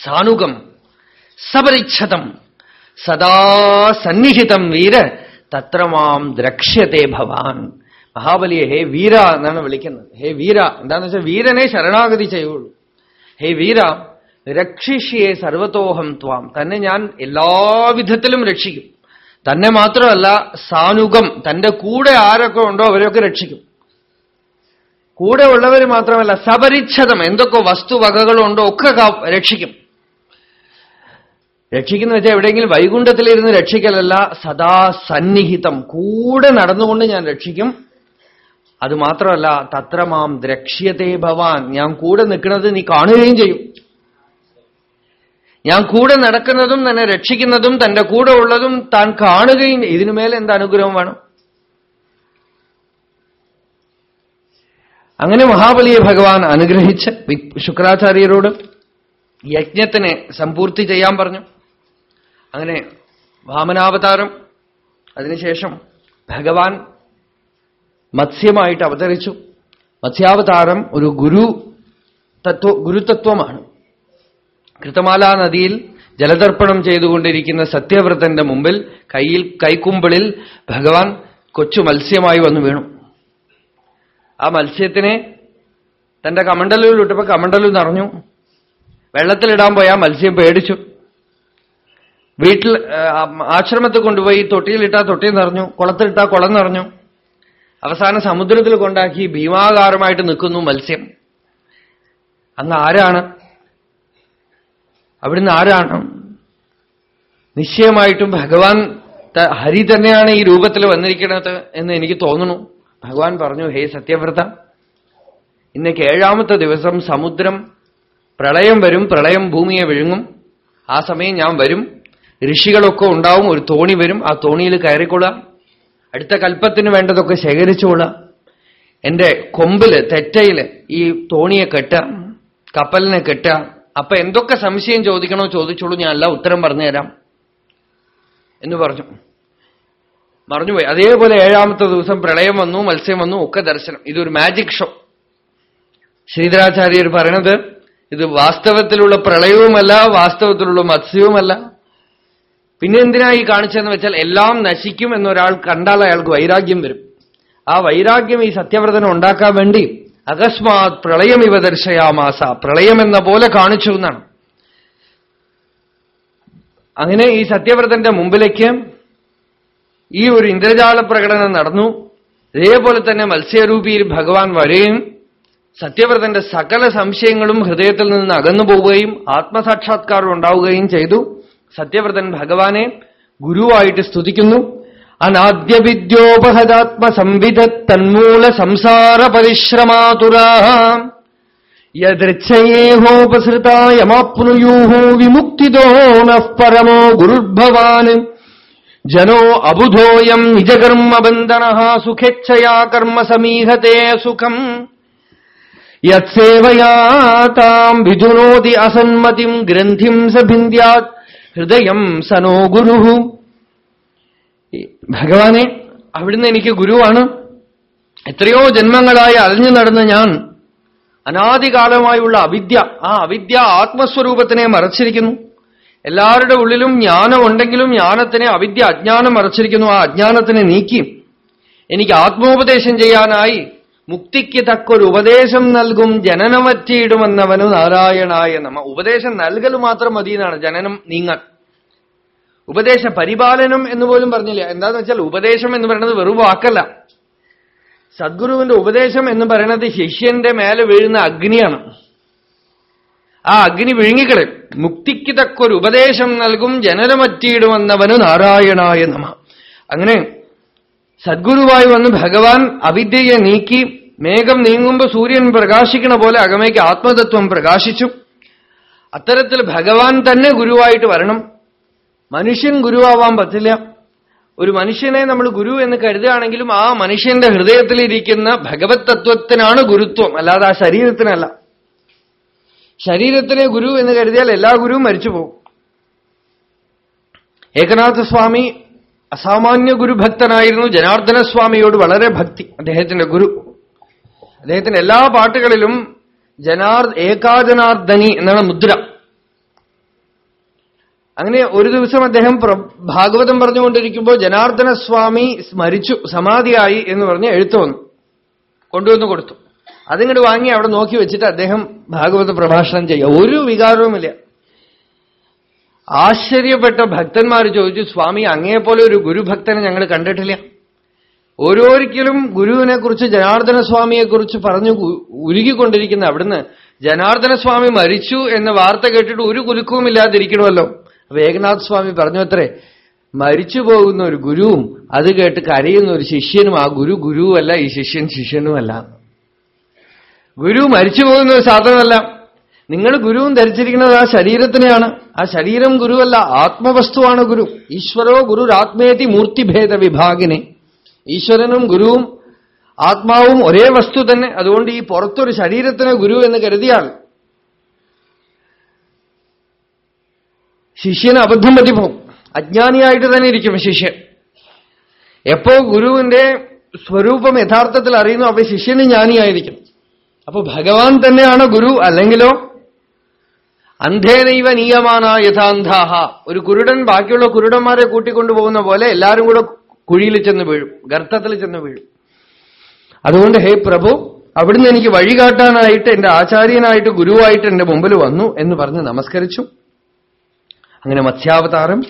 സാനുകം സപരിച്ഛതം സദാ സന്നിഹിതം വീര തത്ര മാം ദ്രക്ഷ്യത്തെ ഭവാൻ. മഹാബലിയെ ഹേ വീര എന്നാണ് വിളിക്കുന്നത്. ഹേ വീര എന്താന്ന് വെച്ചാൽ വീരനെ ശരണാഗതി ചെയ്യുള്ളൂ. ഹേ വീര രക്ഷിഷ്യേ സർവത്തോഹം ത്വാം. തന്നെ ഞാൻ എല്ലാവിധത്തിലും രക്ഷിക്കും. തന്നെ മാത്രമല്ല സാനുകം തന്റെ കൂടെ ആരൊക്കെ ഉണ്ടോ അവരെയൊക്കെ രക്ഷിക്കും. കൂടെ ഉള്ളവർ മാത്രമല്ല സപരിച്ഛതം എന്തൊക്കെ വസ്തുവകകളുണ്ടോ ഒക്കെ രക്ഷിക്കും. രക്ഷിക്കുന്ന വെച്ചാൽ എവിടെയെങ്കിലും വൈകുണ്ഠത്തിലിരുന്ന് രക്ഷിക്കലല്ല സദാ സന്നിഹിതം. കൂടെ നടന്നുകൊണ്ട് ഞാൻ രക്ഷിക്കും. അത് മാത്രമല്ല തത്രമാം ദ്രക്ഷ്യത്തെ ഭവാൻ. ഞാൻ കൂടെ നിൽക്കുന്നത് നീ കാണുകയും ചെയ്യും. ഞാൻ കൂടെ നടക്കുന്നതും തന്നെ രക്ഷിക്കുന്നതും തന്റെ കൂടെ ഉള്ളതും താൻ കാണുകയും ഇതിനു മേലെ എന്ത് അനുഗ്രഹം വേണം? അങ്ങനെ മഹാബലിയെ ഭഗവാൻ അനുഗ്രഹിച്ച് ശുക്രാചാര്യരോട് യജ്ഞത്തിനെ സമ്പൂർത്തി ചെയ്യാൻ പറഞ്ഞു. അങ്ങനെ വാമനാവതാരം അതിനുശേഷം ഭഗവാൻ മത്സ്യമായിട്ട് അവതരിച്ചു. മത്സ്യാവതാരം ഒരു ഗുരു തത്വ ഗുരുതത്വമാണ്. കൃതമാല നദിയിൽ ജലതർപ്പണം ചെയ്തുകൊണ്ടിരിക്കുന്ന സത്യവ്രതന്റെ മുമ്പിൽ കയ്യിൽ കൈക്കുമ്പിളിൽ ഭഗവാൻ കൊച്ചു മത്സ്യമായി വന്നു വീണു. ആ മത്സ്യത്തിനെ തന്റെ കമണ്ടലിൽ ഇട്ടപ്പോ കമണ്ടലു നിറഞ്ഞു. വെള്ളത്തിലിടാൻ പോയി ആ മത്സ്യം പേടിച്ചു. വീട്ടിൽ ആശ്രമത്തിൽ കൊണ്ടുപോയി തൊട്ടിയിലിട്ടാ തൊട്ടി നിറഞ്ഞു കുളത്തിലിട്ടാ കുളം നിറഞ്ഞു. അവസാന സമുദ്രത്തിൽ കൊണ്ടാക്കി ഭീമാകാരമായിട്ട് നിൽക്കുന്നു മത്സ്യം. അന്ന് ആരാണ്? അവിടുന്ന് ആരാണ്? നിശ്ചയമായിട്ടും ഭഗവാൻ ഹരി തന്നെയാണ് ഈ രൂപത്തിൽ വന്നിരിക്കുന്നത് എന്ന് എനിക്ക് തോന്നുന്നു. ഭഗവാൻ പറഞ്ഞു ഹേ സത്യവ്രത ഇന്നേക്ക് ഏഴാമത്തെ ദിവസം സമുദ്രം പ്രളയം വരും പ്രളയം ഭൂമിയെ വിഴുങ്ങും. ആ സമയം ഞാൻ വരും. ഋഷികളൊക്കെ ഉണ്ടാവും ഒരു തോണി വരും. ആ തോണിയിൽ കയറിക്കൊള്ളാം അടുത്ത കൽപ്പത്തിന് വേണ്ടതൊക്കെ ശേഖരിച്ചുകൊള്ളാം എന്റെ കൊമ്പിൽ തെറ്റയിൽ ഈ തോണിയെ കെട്ടാം കപ്പലിനെ കെട്ടാം അപ്പൊ എന്തൊക്കെ സംശയം ചോദിക്കണോ ചോദിച്ചോളൂ ഞാൻ എല്ലാം ഉത്തരം പറഞ്ഞു തരാം എന്ന് പറഞ്ഞു. മറഞ്ഞുപോയി. അതേപോലെ ഏഴാമത്തെ ദിവസം പ്രളയം വന്നു മത്സ്യം വന്നു ഒക്കെ ദർശനം. ഇതൊരു മാജിക് ഷോ ശ്രീധരാചാര്യർ പറയണത് ഇത് വാസ്തവത്തിലുള്ള പ്രളയവുമല്ല വാസ്തവത്തിലുള്ള മത്സ്യവുമല്ല. പിന്നെ എന്തിനാ ഈ കാണിച്ചതെന്ന് വെച്ചാൽ എല്ലാം നശിക്കും എന്നൊരാൾ കണ്ടാൽ അയാൾക്ക് വൈരാഗ്യം വരും. ആ വൈരാഗ്യം ഈ സത്യവ്രതനം ഉണ്ടാക്കാൻ വേണ്ടി അകസ്മാത് പ്രളയം ഇവ ദർശയാമാസ പ്രളയം എന്ന പോലെ കാണിച്ചു എന്നാണ്. അങ്ങനെ ഈ സത്യവ്രതന്റെ മുമ്പിലേക്ക് ഈ ഒരു ഇന്ദ്രജാല പ്രകടനം നടന്നു. ഇതേപോലെ തന്നെ മത്സ്യരൂപിയിൽ ഭഗവാൻ വരുകയും സത്യവ്രതന്റെ സകല സംശയങ്ങളും ഹൃദയത്തിൽ നിന്ന് അകന്നു പോവുകയും ആത്മസാക്ഷാത്കാരം ഉണ്ടാവുകയും ചെയ്തു. സത്യവ്രതൻ ഭഗവാനെ ഗുരുവായിട്ട് സ്തുതിക്കുന്നു. അനാദ്യ വിദ്യോപഹദാത്മസംവിധ തന്മൂല സംസാര പരിശ്രമാതുരാ യദൃച്ഛയേഹോപസൃതായമാപ്നുയൂः വിമുക്തിദോ നഃ പരമോ ഗുരുർഭവാൻ. ജനോ അബുധോയം നിജകർമ്മബന്ധന സുഖേച്ഛയാ കർമ്മ സമീഹത്തെ സുഖം. യത്സേവയാ താം വിജുനോതി അസന്മതിം ഗ്രന്ഥിം സ ഭിന്ദ്യാത് ഹൃദയം സനോ ഗുരു. ഭഗവാനെ അവിടുന്ന് എനിക്ക് ഗുരുവാണ്. എത്രയോ ജന്മങ്ങളായി അലഞ്ഞു നടന്ന ഞാൻ അനാദികാലമായുള്ള അവിദ്യ ആ അവിദ്യ ആത്മസ്വരൂപത്തിനെ മറച്ചിരിക്കുന്നു. എല്ലാവരുടെ ഉള്ളിലും ജ്ഞാനം ഉണ്ടെങ്കിലും ജ്ഞാനത്തിനെ അവിദ്യ അജ്ഞാനം മറച്ചിരിക്കുന്നു. ആ അജ്ഞാനത്തിനെ നീക്കി എനിക്ക് ആത്മോപദേശം ചെയ്യാനായി മുക്തിക്ക് തക്കൊരു ഉപദേശം നൽകും ജനനമറ്റിയിടുമെന്നവനു നാരായണായ നമ. ഉപദേശം നൽകൽ മാത്രം മതി എന്നാണ്. ജനനം നീങ്ങാൻ. ഉപദേശ പരിപാലനം എന്ന് പോലും പറഞ്ഞില്ല. എന്താന്ന് വെച്ചാൽ ഉപദേശം എന്ന് പറയുന്നത് വെറും വാക്കല്ല. സദ്ഗുരുവിന്റെ ഉപദേശം എന്ന് പറയുന്നത് ശിഷ്യന്റെ മേലെ വീഴുന്ന അഗ്നിയാണ്. ആ അഗ്നി വിഴുങ്ങിക്കളെ മുക്തിക്ക് തക്കൊരു ഉപദേശം നൽകും ജനനമറ്റിയിടുമെന്നവന് നാരായണായ നമ. അങ്ങനെ സദ്ഗുരുവായി വന്ന് ഭഗവാൻ അവിദ്യയെ നീക്കി മേഘം നീങ്ങുമ്പോൾ സൂര്യൻ പ്രകാശിക്കണ പോലെ അകമയ്ക്ക് ആത്മതത്വം പ്രകാശിച്ചു. അത്തരത്തിൽ ഭഗവാൻ തന്നെ ഗുരുവായിട്ട് വരണം. മനുഷ്യൻ ഗുരുവാവാൻ പറ്റില്ല. ഒരു മനുഷ്യനെ നമ്മൾ ഗുരു എന്ന് കരുതുകയാണെങ്കിലും ആ മനുഷ്യന്റെ ഹൃദയത്തിലിരിക്കുന്ന ഭഗവത് തത്വത്തിനാണ് ഗുരുത്വം. അല്ലാതെ ആ ശരീരത്തിനല്ല. ശരീരത്തിനെ ഗുരു എന്ന് കരുതിയാൽ എല്ലാ ഗുരുവും മരിച്ചു പോകും ഏകനാഥസ്വാമി അസാമാന്യ ഗുരുഭക്തനായിരുന്നു ജനാർദ്ദന സ്വാമിയോട് വളരെ ഭക്തി. അദ്ദേഹത്തിന്റെ ഗുരു. അദ്ദേഹത്തിന്റെ എല്ലാ പാട്ടുകളിലും ജനാർ ഏകാജനാർദ്ദനി എന്നാണ് മുദ്ര. അങ്ങനെ ഒരു ദിവസം അദ്ദേഹം ഭാഗവതം പറഞ്ഞുകൊണ്ടിരിക്കുമ്പോൾ ജനാർദ്ദന സ്വാമി സ്മരിച്ചു സമാധിയായി എന്ന് പറഞ്ഞ് എഴുത്തു വന്നു. കൊണ്ടുവന്ന് കൊടുത്തു. അതിങ്ങോട്ട് വാങ്ങി അവിടെ നോക്കി വെച്ചിട്ട് അദ്ദേഹം ഭാഗവത പ്രഭാഷണം ചെയ്യുക. ഒരു വികാരവുമില്ല. ആശ്ചര്യപ്പെട്ട ഭക്തന്മാർ ചോദിച്ചു സ്വാമി അങ്ങേപോലെ ഒരു ഗുരുഭക്തനെ ഞങ്ങൾ കണ്ടിട്ടില്ല. ഓരോരിക്കലും ഗുരുവിനെ കുറിച്ച് ജനാർദ്ദന സ്വാമിയെക്കുറിച്ച് പറഞ്ഞു ഉരുകിക്കൊണ്ടിരിക്കുന്ന അവിടുന്ന് ജനാർദ്ദന സ്വാമി മരിച്ചു എന്ന വാർത്ത കേട്ടിട്ട് ഒരു കുലുക്കവും ഇല്ലാതിരിക്കണമല്ലോ. ഏകനാഥ് സ്വാമി പറഞ്ഞു അത്രേ മരിച്ചു പോകുന്ന ഒരു ഗുരുവും അത് കേട്ട് കരയുന്ന ഒരു ശിഷ്യനും ആ ഗുരു ഗുരുവല്ല ഈ ശിഷ്യൻ ശിഷ്യനുമല്ല. ഗുരു മരിച്ചു പോകുന്ന ഒരു സാധനമല്ല. നിങ്ങൾ ഗുരുവും ധരിച്ചിരിക്കുന്നത് ആ ശരീരത്തിനെയാണ്. ആ ശരീരം ഗുരുവല്ല ആത്മവസ്തുവാണ് ഗുരു. ഈശ്വരോ ഗുരുരാത്മേതി മൂർത്തിഭേദ വിഭാഗിനെ. ഈശ്വരനും ഗുരുവും ആത്മാവും ഒരേ വസ്തു തന്നെ. അതുകൊണ്ട് ഈ പുറത്തൊരു ശരീരത്തിന് ഗുരു എന്ന് കരുതിയാൽ ശിഷ്യന് അബദ്ധം പറ്റിപ്പോകും അജ്ഞാനിയായിട്ട് തന്നെ ഇരിക്കും ശിഷ്യൻ. എപ്പോ ഗുരുവിന്റെ സ്വരൂപം യഥാർത്ഥത്തിൽ അറിയുന്നു അപ്പൊ ശിഷ്യന് ജ്ഞാനിയായിരിക്കും. അപ്പൊ ഭഗവാൻ തന്നെയാണ് ഗുരു അല്ലെങ്കിലോ അന്ധേനൈവ നീയമാന യഥാന്ധാഹ. ഒരു കുരുടൻ ബാക്കിയുള്ള കുരുടന്മാരെ കൂട്ടിക്കൊണ്ടുപോകുന്ന പോലെ എല്ലാവരും കൂടെ കുഴിയിൽ ചെന്ന് വീഴും ഗർത്തത്തിൽ ചെന്ന് വീഴും. അതുകൊണ്ട് ഹേ പ്രഭു അവിടുന്ന് എനിക്ക് വഴികാട്ടാനായിട്ട് എന്റെ ആചാര്യനായിട്ട് ഗുരുവായിട്ട് എന്റെ മുമ്പിൽ വന്നു എന്ന് പറഞ്ഞ് നമസ്കരിച്ചു. അങ്ങനെ മത്സ്യാവതാരം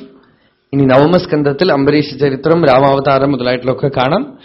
ഇനി നവമസ്കന്ധത്തിൽ അംബരീഷ ചരിത്രം രാമാവതാരം മുതലായിട്ടുള്ളൊക്കെ കാണാം.